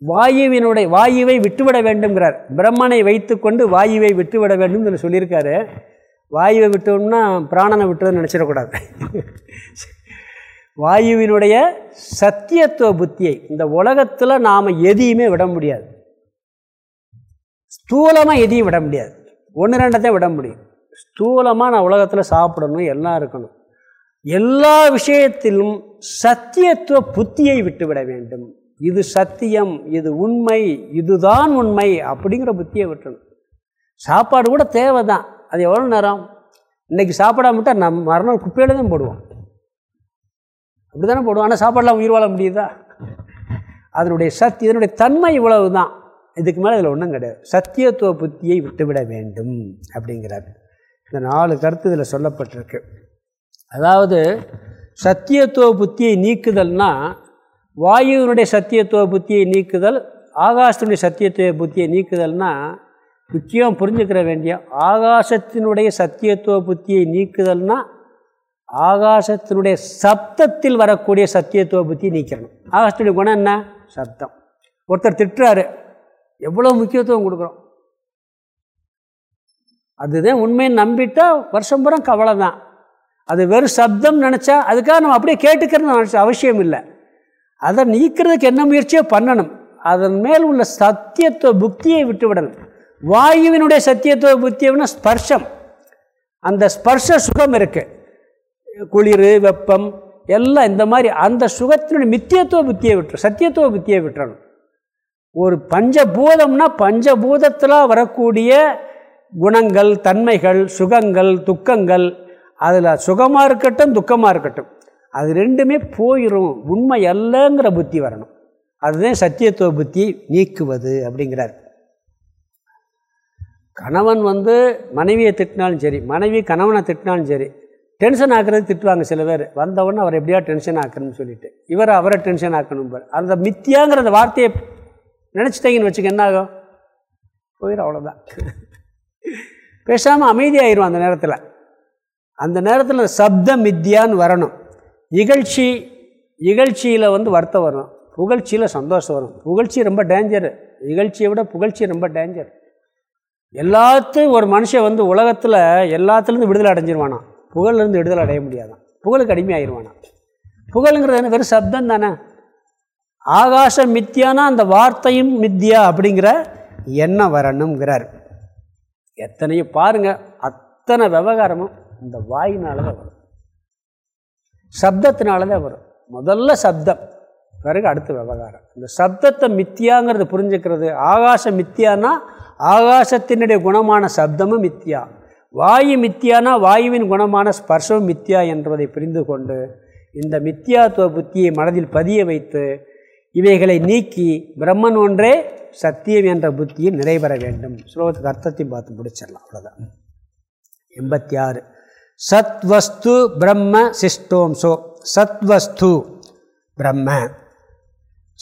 வாயுவினுடைய வாயுவை விட்டுவிட வேண்டும்ங்கிறார். பிரம்மனை வைத்துக்கொண்டு வாயுவை விட்டுவிட வேண்டும் சொல்லியிருக்காரு. வாயுவை விட்டோம்னா பிராணனை விட்டுன்னு நினச்சிடக்கூடாது. வாயுவினுடைய சத்தியத்துவ புத்தியை இந்த உலகத்தில் நாம் எதையுமே விட முடியாது. ஸ்தூலமாக எதையும் விட முடியாது. ஒன்று ரெண்டத்தையும் விட முடியும். ஸ்தூலமாக நான் உலகத்தில் சாப்பிடணும் எல்லாம் இருக்கணும். எல்லா விஷயத்திலும் சத்தியத்துவ புத்தியை விட்டுவிட வேண்டும். இது சத்தியம் இது உண்மை இதுதான் உண்மை அப்படிங்கிற புத்தியை விட்டணும். சாப்பாடு கூட தேவை தான் அது எவ்வளோ நேரம்? இன்றைக்கி சாப்பிடாம விட்டால் நம் மறுநாள் குப்பையில் தான் போடுவோம். அப்படி தானே போடுவோம். ஆனால் சாப்பாடெலாம் உயிர் வாழ முடியுதா? அதனுடைய சத் இதனுடைய தன்மை இவ்வளவு தான் இதுக்கு மேலே இதில் ஒன்றும் கிடையாது. சத்தியத்துவ புத்தியை விட்டுவிட வேண்டும் அப்படிங்கிறார். இந்த நாலு கருத்து இதில் சொல்லப்பட்டிருக்கு. அதாவது சத்தியத்துவ புத்தியை நீக்குதல்னால் வாயுவினுடைய சத்தியத்துவ புத்தியை நீக்குதல் ஆகாசத்தினுடைய சத்தியத்துவ புத்தியை நீக்குதல்னால் முக்கியம் புரிஞ்சுக்கிற வேண்டிய ஆகாசத்தினுடைய சத்தியத்துவ புத்தியை நீக்குதல்னால் ஆகாசத்தினுடைய சப்தத்தில் வரக்கூடிய சத்தியத்துவ புத்தி நீக்கிறணும். ஆகாசத்துடைய குணம் என்ன? சப்தம். ஒருத்தர் திட்டுறாரு. எவ்வளோ முக்கியத்துவம் கொடுக்குறோம்? அதுதான் உண்மையை நம்பிட்டா வருஷம் பூரா கவலை தான் அது வெறும் சப்தம் நினச்சா அதுக்காக நம்ம அப்படியே கேட்டுக்கிறது நினச்ச அவசியம் இல்லை. அதை நீக்கிறதுக்கு என்ன முயற்சியோ பண்ணணும். அதன் மேல் உள்ள சத்தியத்துவ புக்தியை விட்டுவிடணும். வாயுவினுடைய சத்தியத்துவ புத்தியம்னா ஸ்பர்ஷம். அந்த ஸ்பர்ஷ சுகம் இருக்குது குளிர் வெப்பம் எல்லாம் இந்த மாதிரி அந்த சுகத்தினுடைய மித்தியத்துவ புத்தியை விட்டுரும் சத்தியத்துவ புத்தியை விட்டுறணும். ஒரு பஞ்சபூதம்னா பஞ்சபூதத்தில் வரக்கூடிய குணங்கள் தன்மைகள் சுகங்கள் துக்கங்கள் அதில் சுகமாக இருக்கட்டும் துக்கமாக இருக்கட்டும் அது ரெண்டுமே போயிடும் உண்மை அல்லங்கிற புத்தி வரணும். அதுதான் சத்தியத்துவ புத்தி நீக்குவது அப்படிங்கிறார். கணவன் வந்து மனைவியை திட்டினாலும் சரி மனைவி கணவனை திட்டினாலும் சரி டென்ஷன் ஆக்குறது திட்டுவாங்க சில பேர். வந்தவொடனே அவர் எப்படியா டென்ஷன் ஆக்கணும்னு சொல்லிட்டு. இவர் அவரை டென்ஷன் ஆக்கணும் அந்த மித்தியாங்கிற அந்த வார்த்தையை நினச்சிட்டீங்கன்னு வச்சுக்க என்ன ஆகும்? போயிடும் அவ்வளோதான் பேசாமல் அமைதியாயிரும் அந்த நேரத்தில். அந்த நேரத்தில் சப்த மித்தியான்னு வரணும். இகழ்ச்சி இகழ்ச்சியில் வந்து வருத்தம் வரும். புகழ்ச்சியில் சந்தோஷம் வரும். புகழ்ச்சி ரொம்ப டேஞ்சரு நிகழ்ச்சியை விட புகழ்ச்சி ரொம்ப டேஞ்சர் எல்லாத்தையும் ஒரு மனுஷன் வந்து உலகத்தில் எல்லாத்துலேருந்து விடுதலை அடைஞ்சிருவானா புகழ்லேருந்து விடுதலை அடைய முடியாதான். புகழுக்கு அடிமையாயிருவானா? புகழுங்கிறது என்ன? வெறும் சப்தம் தானே? ஆகாசம் மித்தியானா அந்த வார்த்தையும் மித்தியா அப்படிங்கிற எண்ணம் வரணுங்கிறார் எத்தனையும் பாருங்கள் அத்தனை விவகாரமும் இந்த வாயினால தான் வரும். சப்தத்தினால தான் வரும். முதல்ல சப்தம் பிறகு அடுத்த விவகாரம். இந்த சப்தத்தை மித்தியாங்கிறது புரிஞ்சுக்கிறது. ஆகாசம் மித்தியானா ஆகாசத்தினுடைய குணமான சப்தமும் மித்தியா. வாயு மித்தியானா வாயுவின் குணமான ஸ்பர்ஷம் மித்தியா என்பதை புரிந்து கொண்டு இந்த மித்தியாத்துவ புத்தியை மனதில் பதிய வைத்து இவைகளை நீக்கி பிரம்மன் ஒன்றே சத்தியம் என்ற புத்தியில் நிறைவேற வேண்டும். ஸ்லோகத்துக்கு அர்த்தத்தையும் பார்த்து முடிச்சிடலாம். அவ்வளோதான் எண்பத்தி ஆறு. சத்வஸ்து பிரம்ம சிஷ்டோம்சோ. சத்வஸ்து பிரம்ம.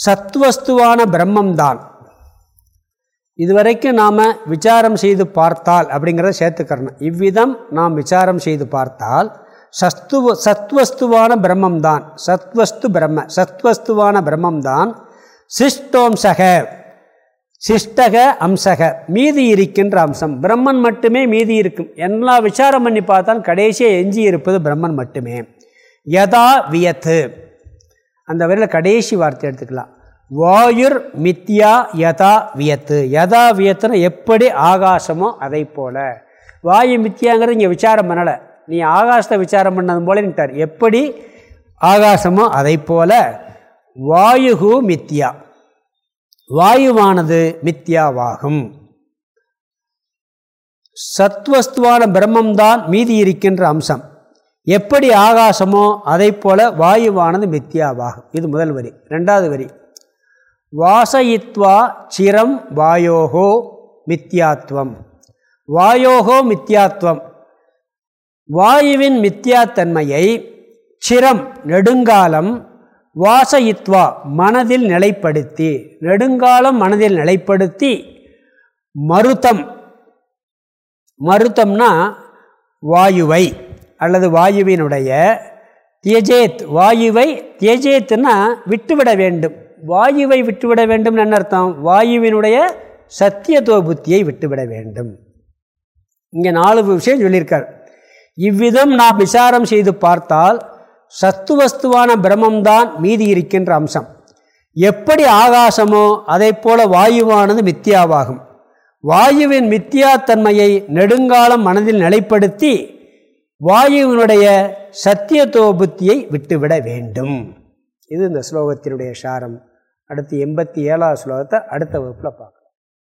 சத்வஸ்துவான பிரம்மம்தான். இதுவரைக்கும் நாம் விசாரம் செய்து பார்த்தால் அப்படிங்கிறத சேர்த்துக்கிறணும். இவ்விதம் நாம் விசாரம் செய்து பார்த்தால் சஸ்துவ சத்வஸ்துவான பிரம்மம்தான். சத்வஸ்து பிரம்ம சத்வஸ்துவான பிரம்மம்தான். சிஷ்டோம்சக சிஷ்டக அம்சக மீதி இருக்கின்ற அம்சம். பிரம்மன் மட்டுமே மீதி இருக்கும். எல்லா விசாரம் பண்ணி பார்த்தால் கடைசியாக எஞ்சி இருப்பது பிரம்மன் மட்டுமே. யதா வியத்து. அந்த வரையில் கடைசி வார்த்தை எடுத்துக்கலாம். வாயுர் மித்யா யதா வியத்து. யதா வியத்துன்னு எப்படி ஆகாசமோ அதை போல வாயு மித்தியாங்கிறது இங்கே விசாரம் பண்ணலை. நீ ஆகாசத்தை விசாரம் பண்ணது போலன்ட்டார் எப்படி ஆகாசமோ அதை போல வாயுகு மித்யா. வாயுவானது மித்யாவாகும். சத்வஸ்துவான பிரம்மம்தான் மீதி இருக்கின்ற அம்சம். எப்படி ஆகாசமோ அதை போல வாயுவானது மித்யாவாகும். இது முதல் வரி. ரெண்டாவது வரி. வாசயித்வா சிரம் வாயோகோ மித்யாத்வம். வாயோகோ மித்யாத்வம். வாயுவின் மித்யாத்தன்மையை சிரம் நெடுங்காலம் வாசயித்வா மனதில் நிலைப்படுத்தி நெடுங்காலம் மனதில் நிலைப்படுத்தி மருத்தம் மருத்தம்னா வாயுவை அல்லது வாயுவினுடைய தியஜேத். வாயுவை தியஜேத்துன்னா விட்டுவிட வேண்டும். வாயுவை விட்டுவிட வேண்டும் என்ன அர்த்தம்? வாயுவினுடைய சத்தியத்துவ புத்தியை விட்டுவிட வேண்டும். இங்கே நாலு விஷயம் சொல்லியிருக்கார். இவ்விதம் நாம் விசாரம் செய்து பார்த்தால் சத்துவஸ்துவான பிரம்மம்தான் மீதி இருக்கின்ற அம்சம். எப்படி ஆகாசமோ அதை போல வாயுவானது மித்தியாவாகும். வாயுவின் மித்தியாத்தன்மையை நெடுங்காலம் மனதில் நிலைப்படுத்தி வாயுவினுடைய சத்தியத்துவ புத்தியை விட்டுவிட வேண்டும். இது இந்த ஸ்லோகத்தினுடைய சாரம். அடுத்து எண்பத்தி ஏழாவது ஸ்லோகத்தை அடுத்த வகுப்பில் பார்க்கலாம்.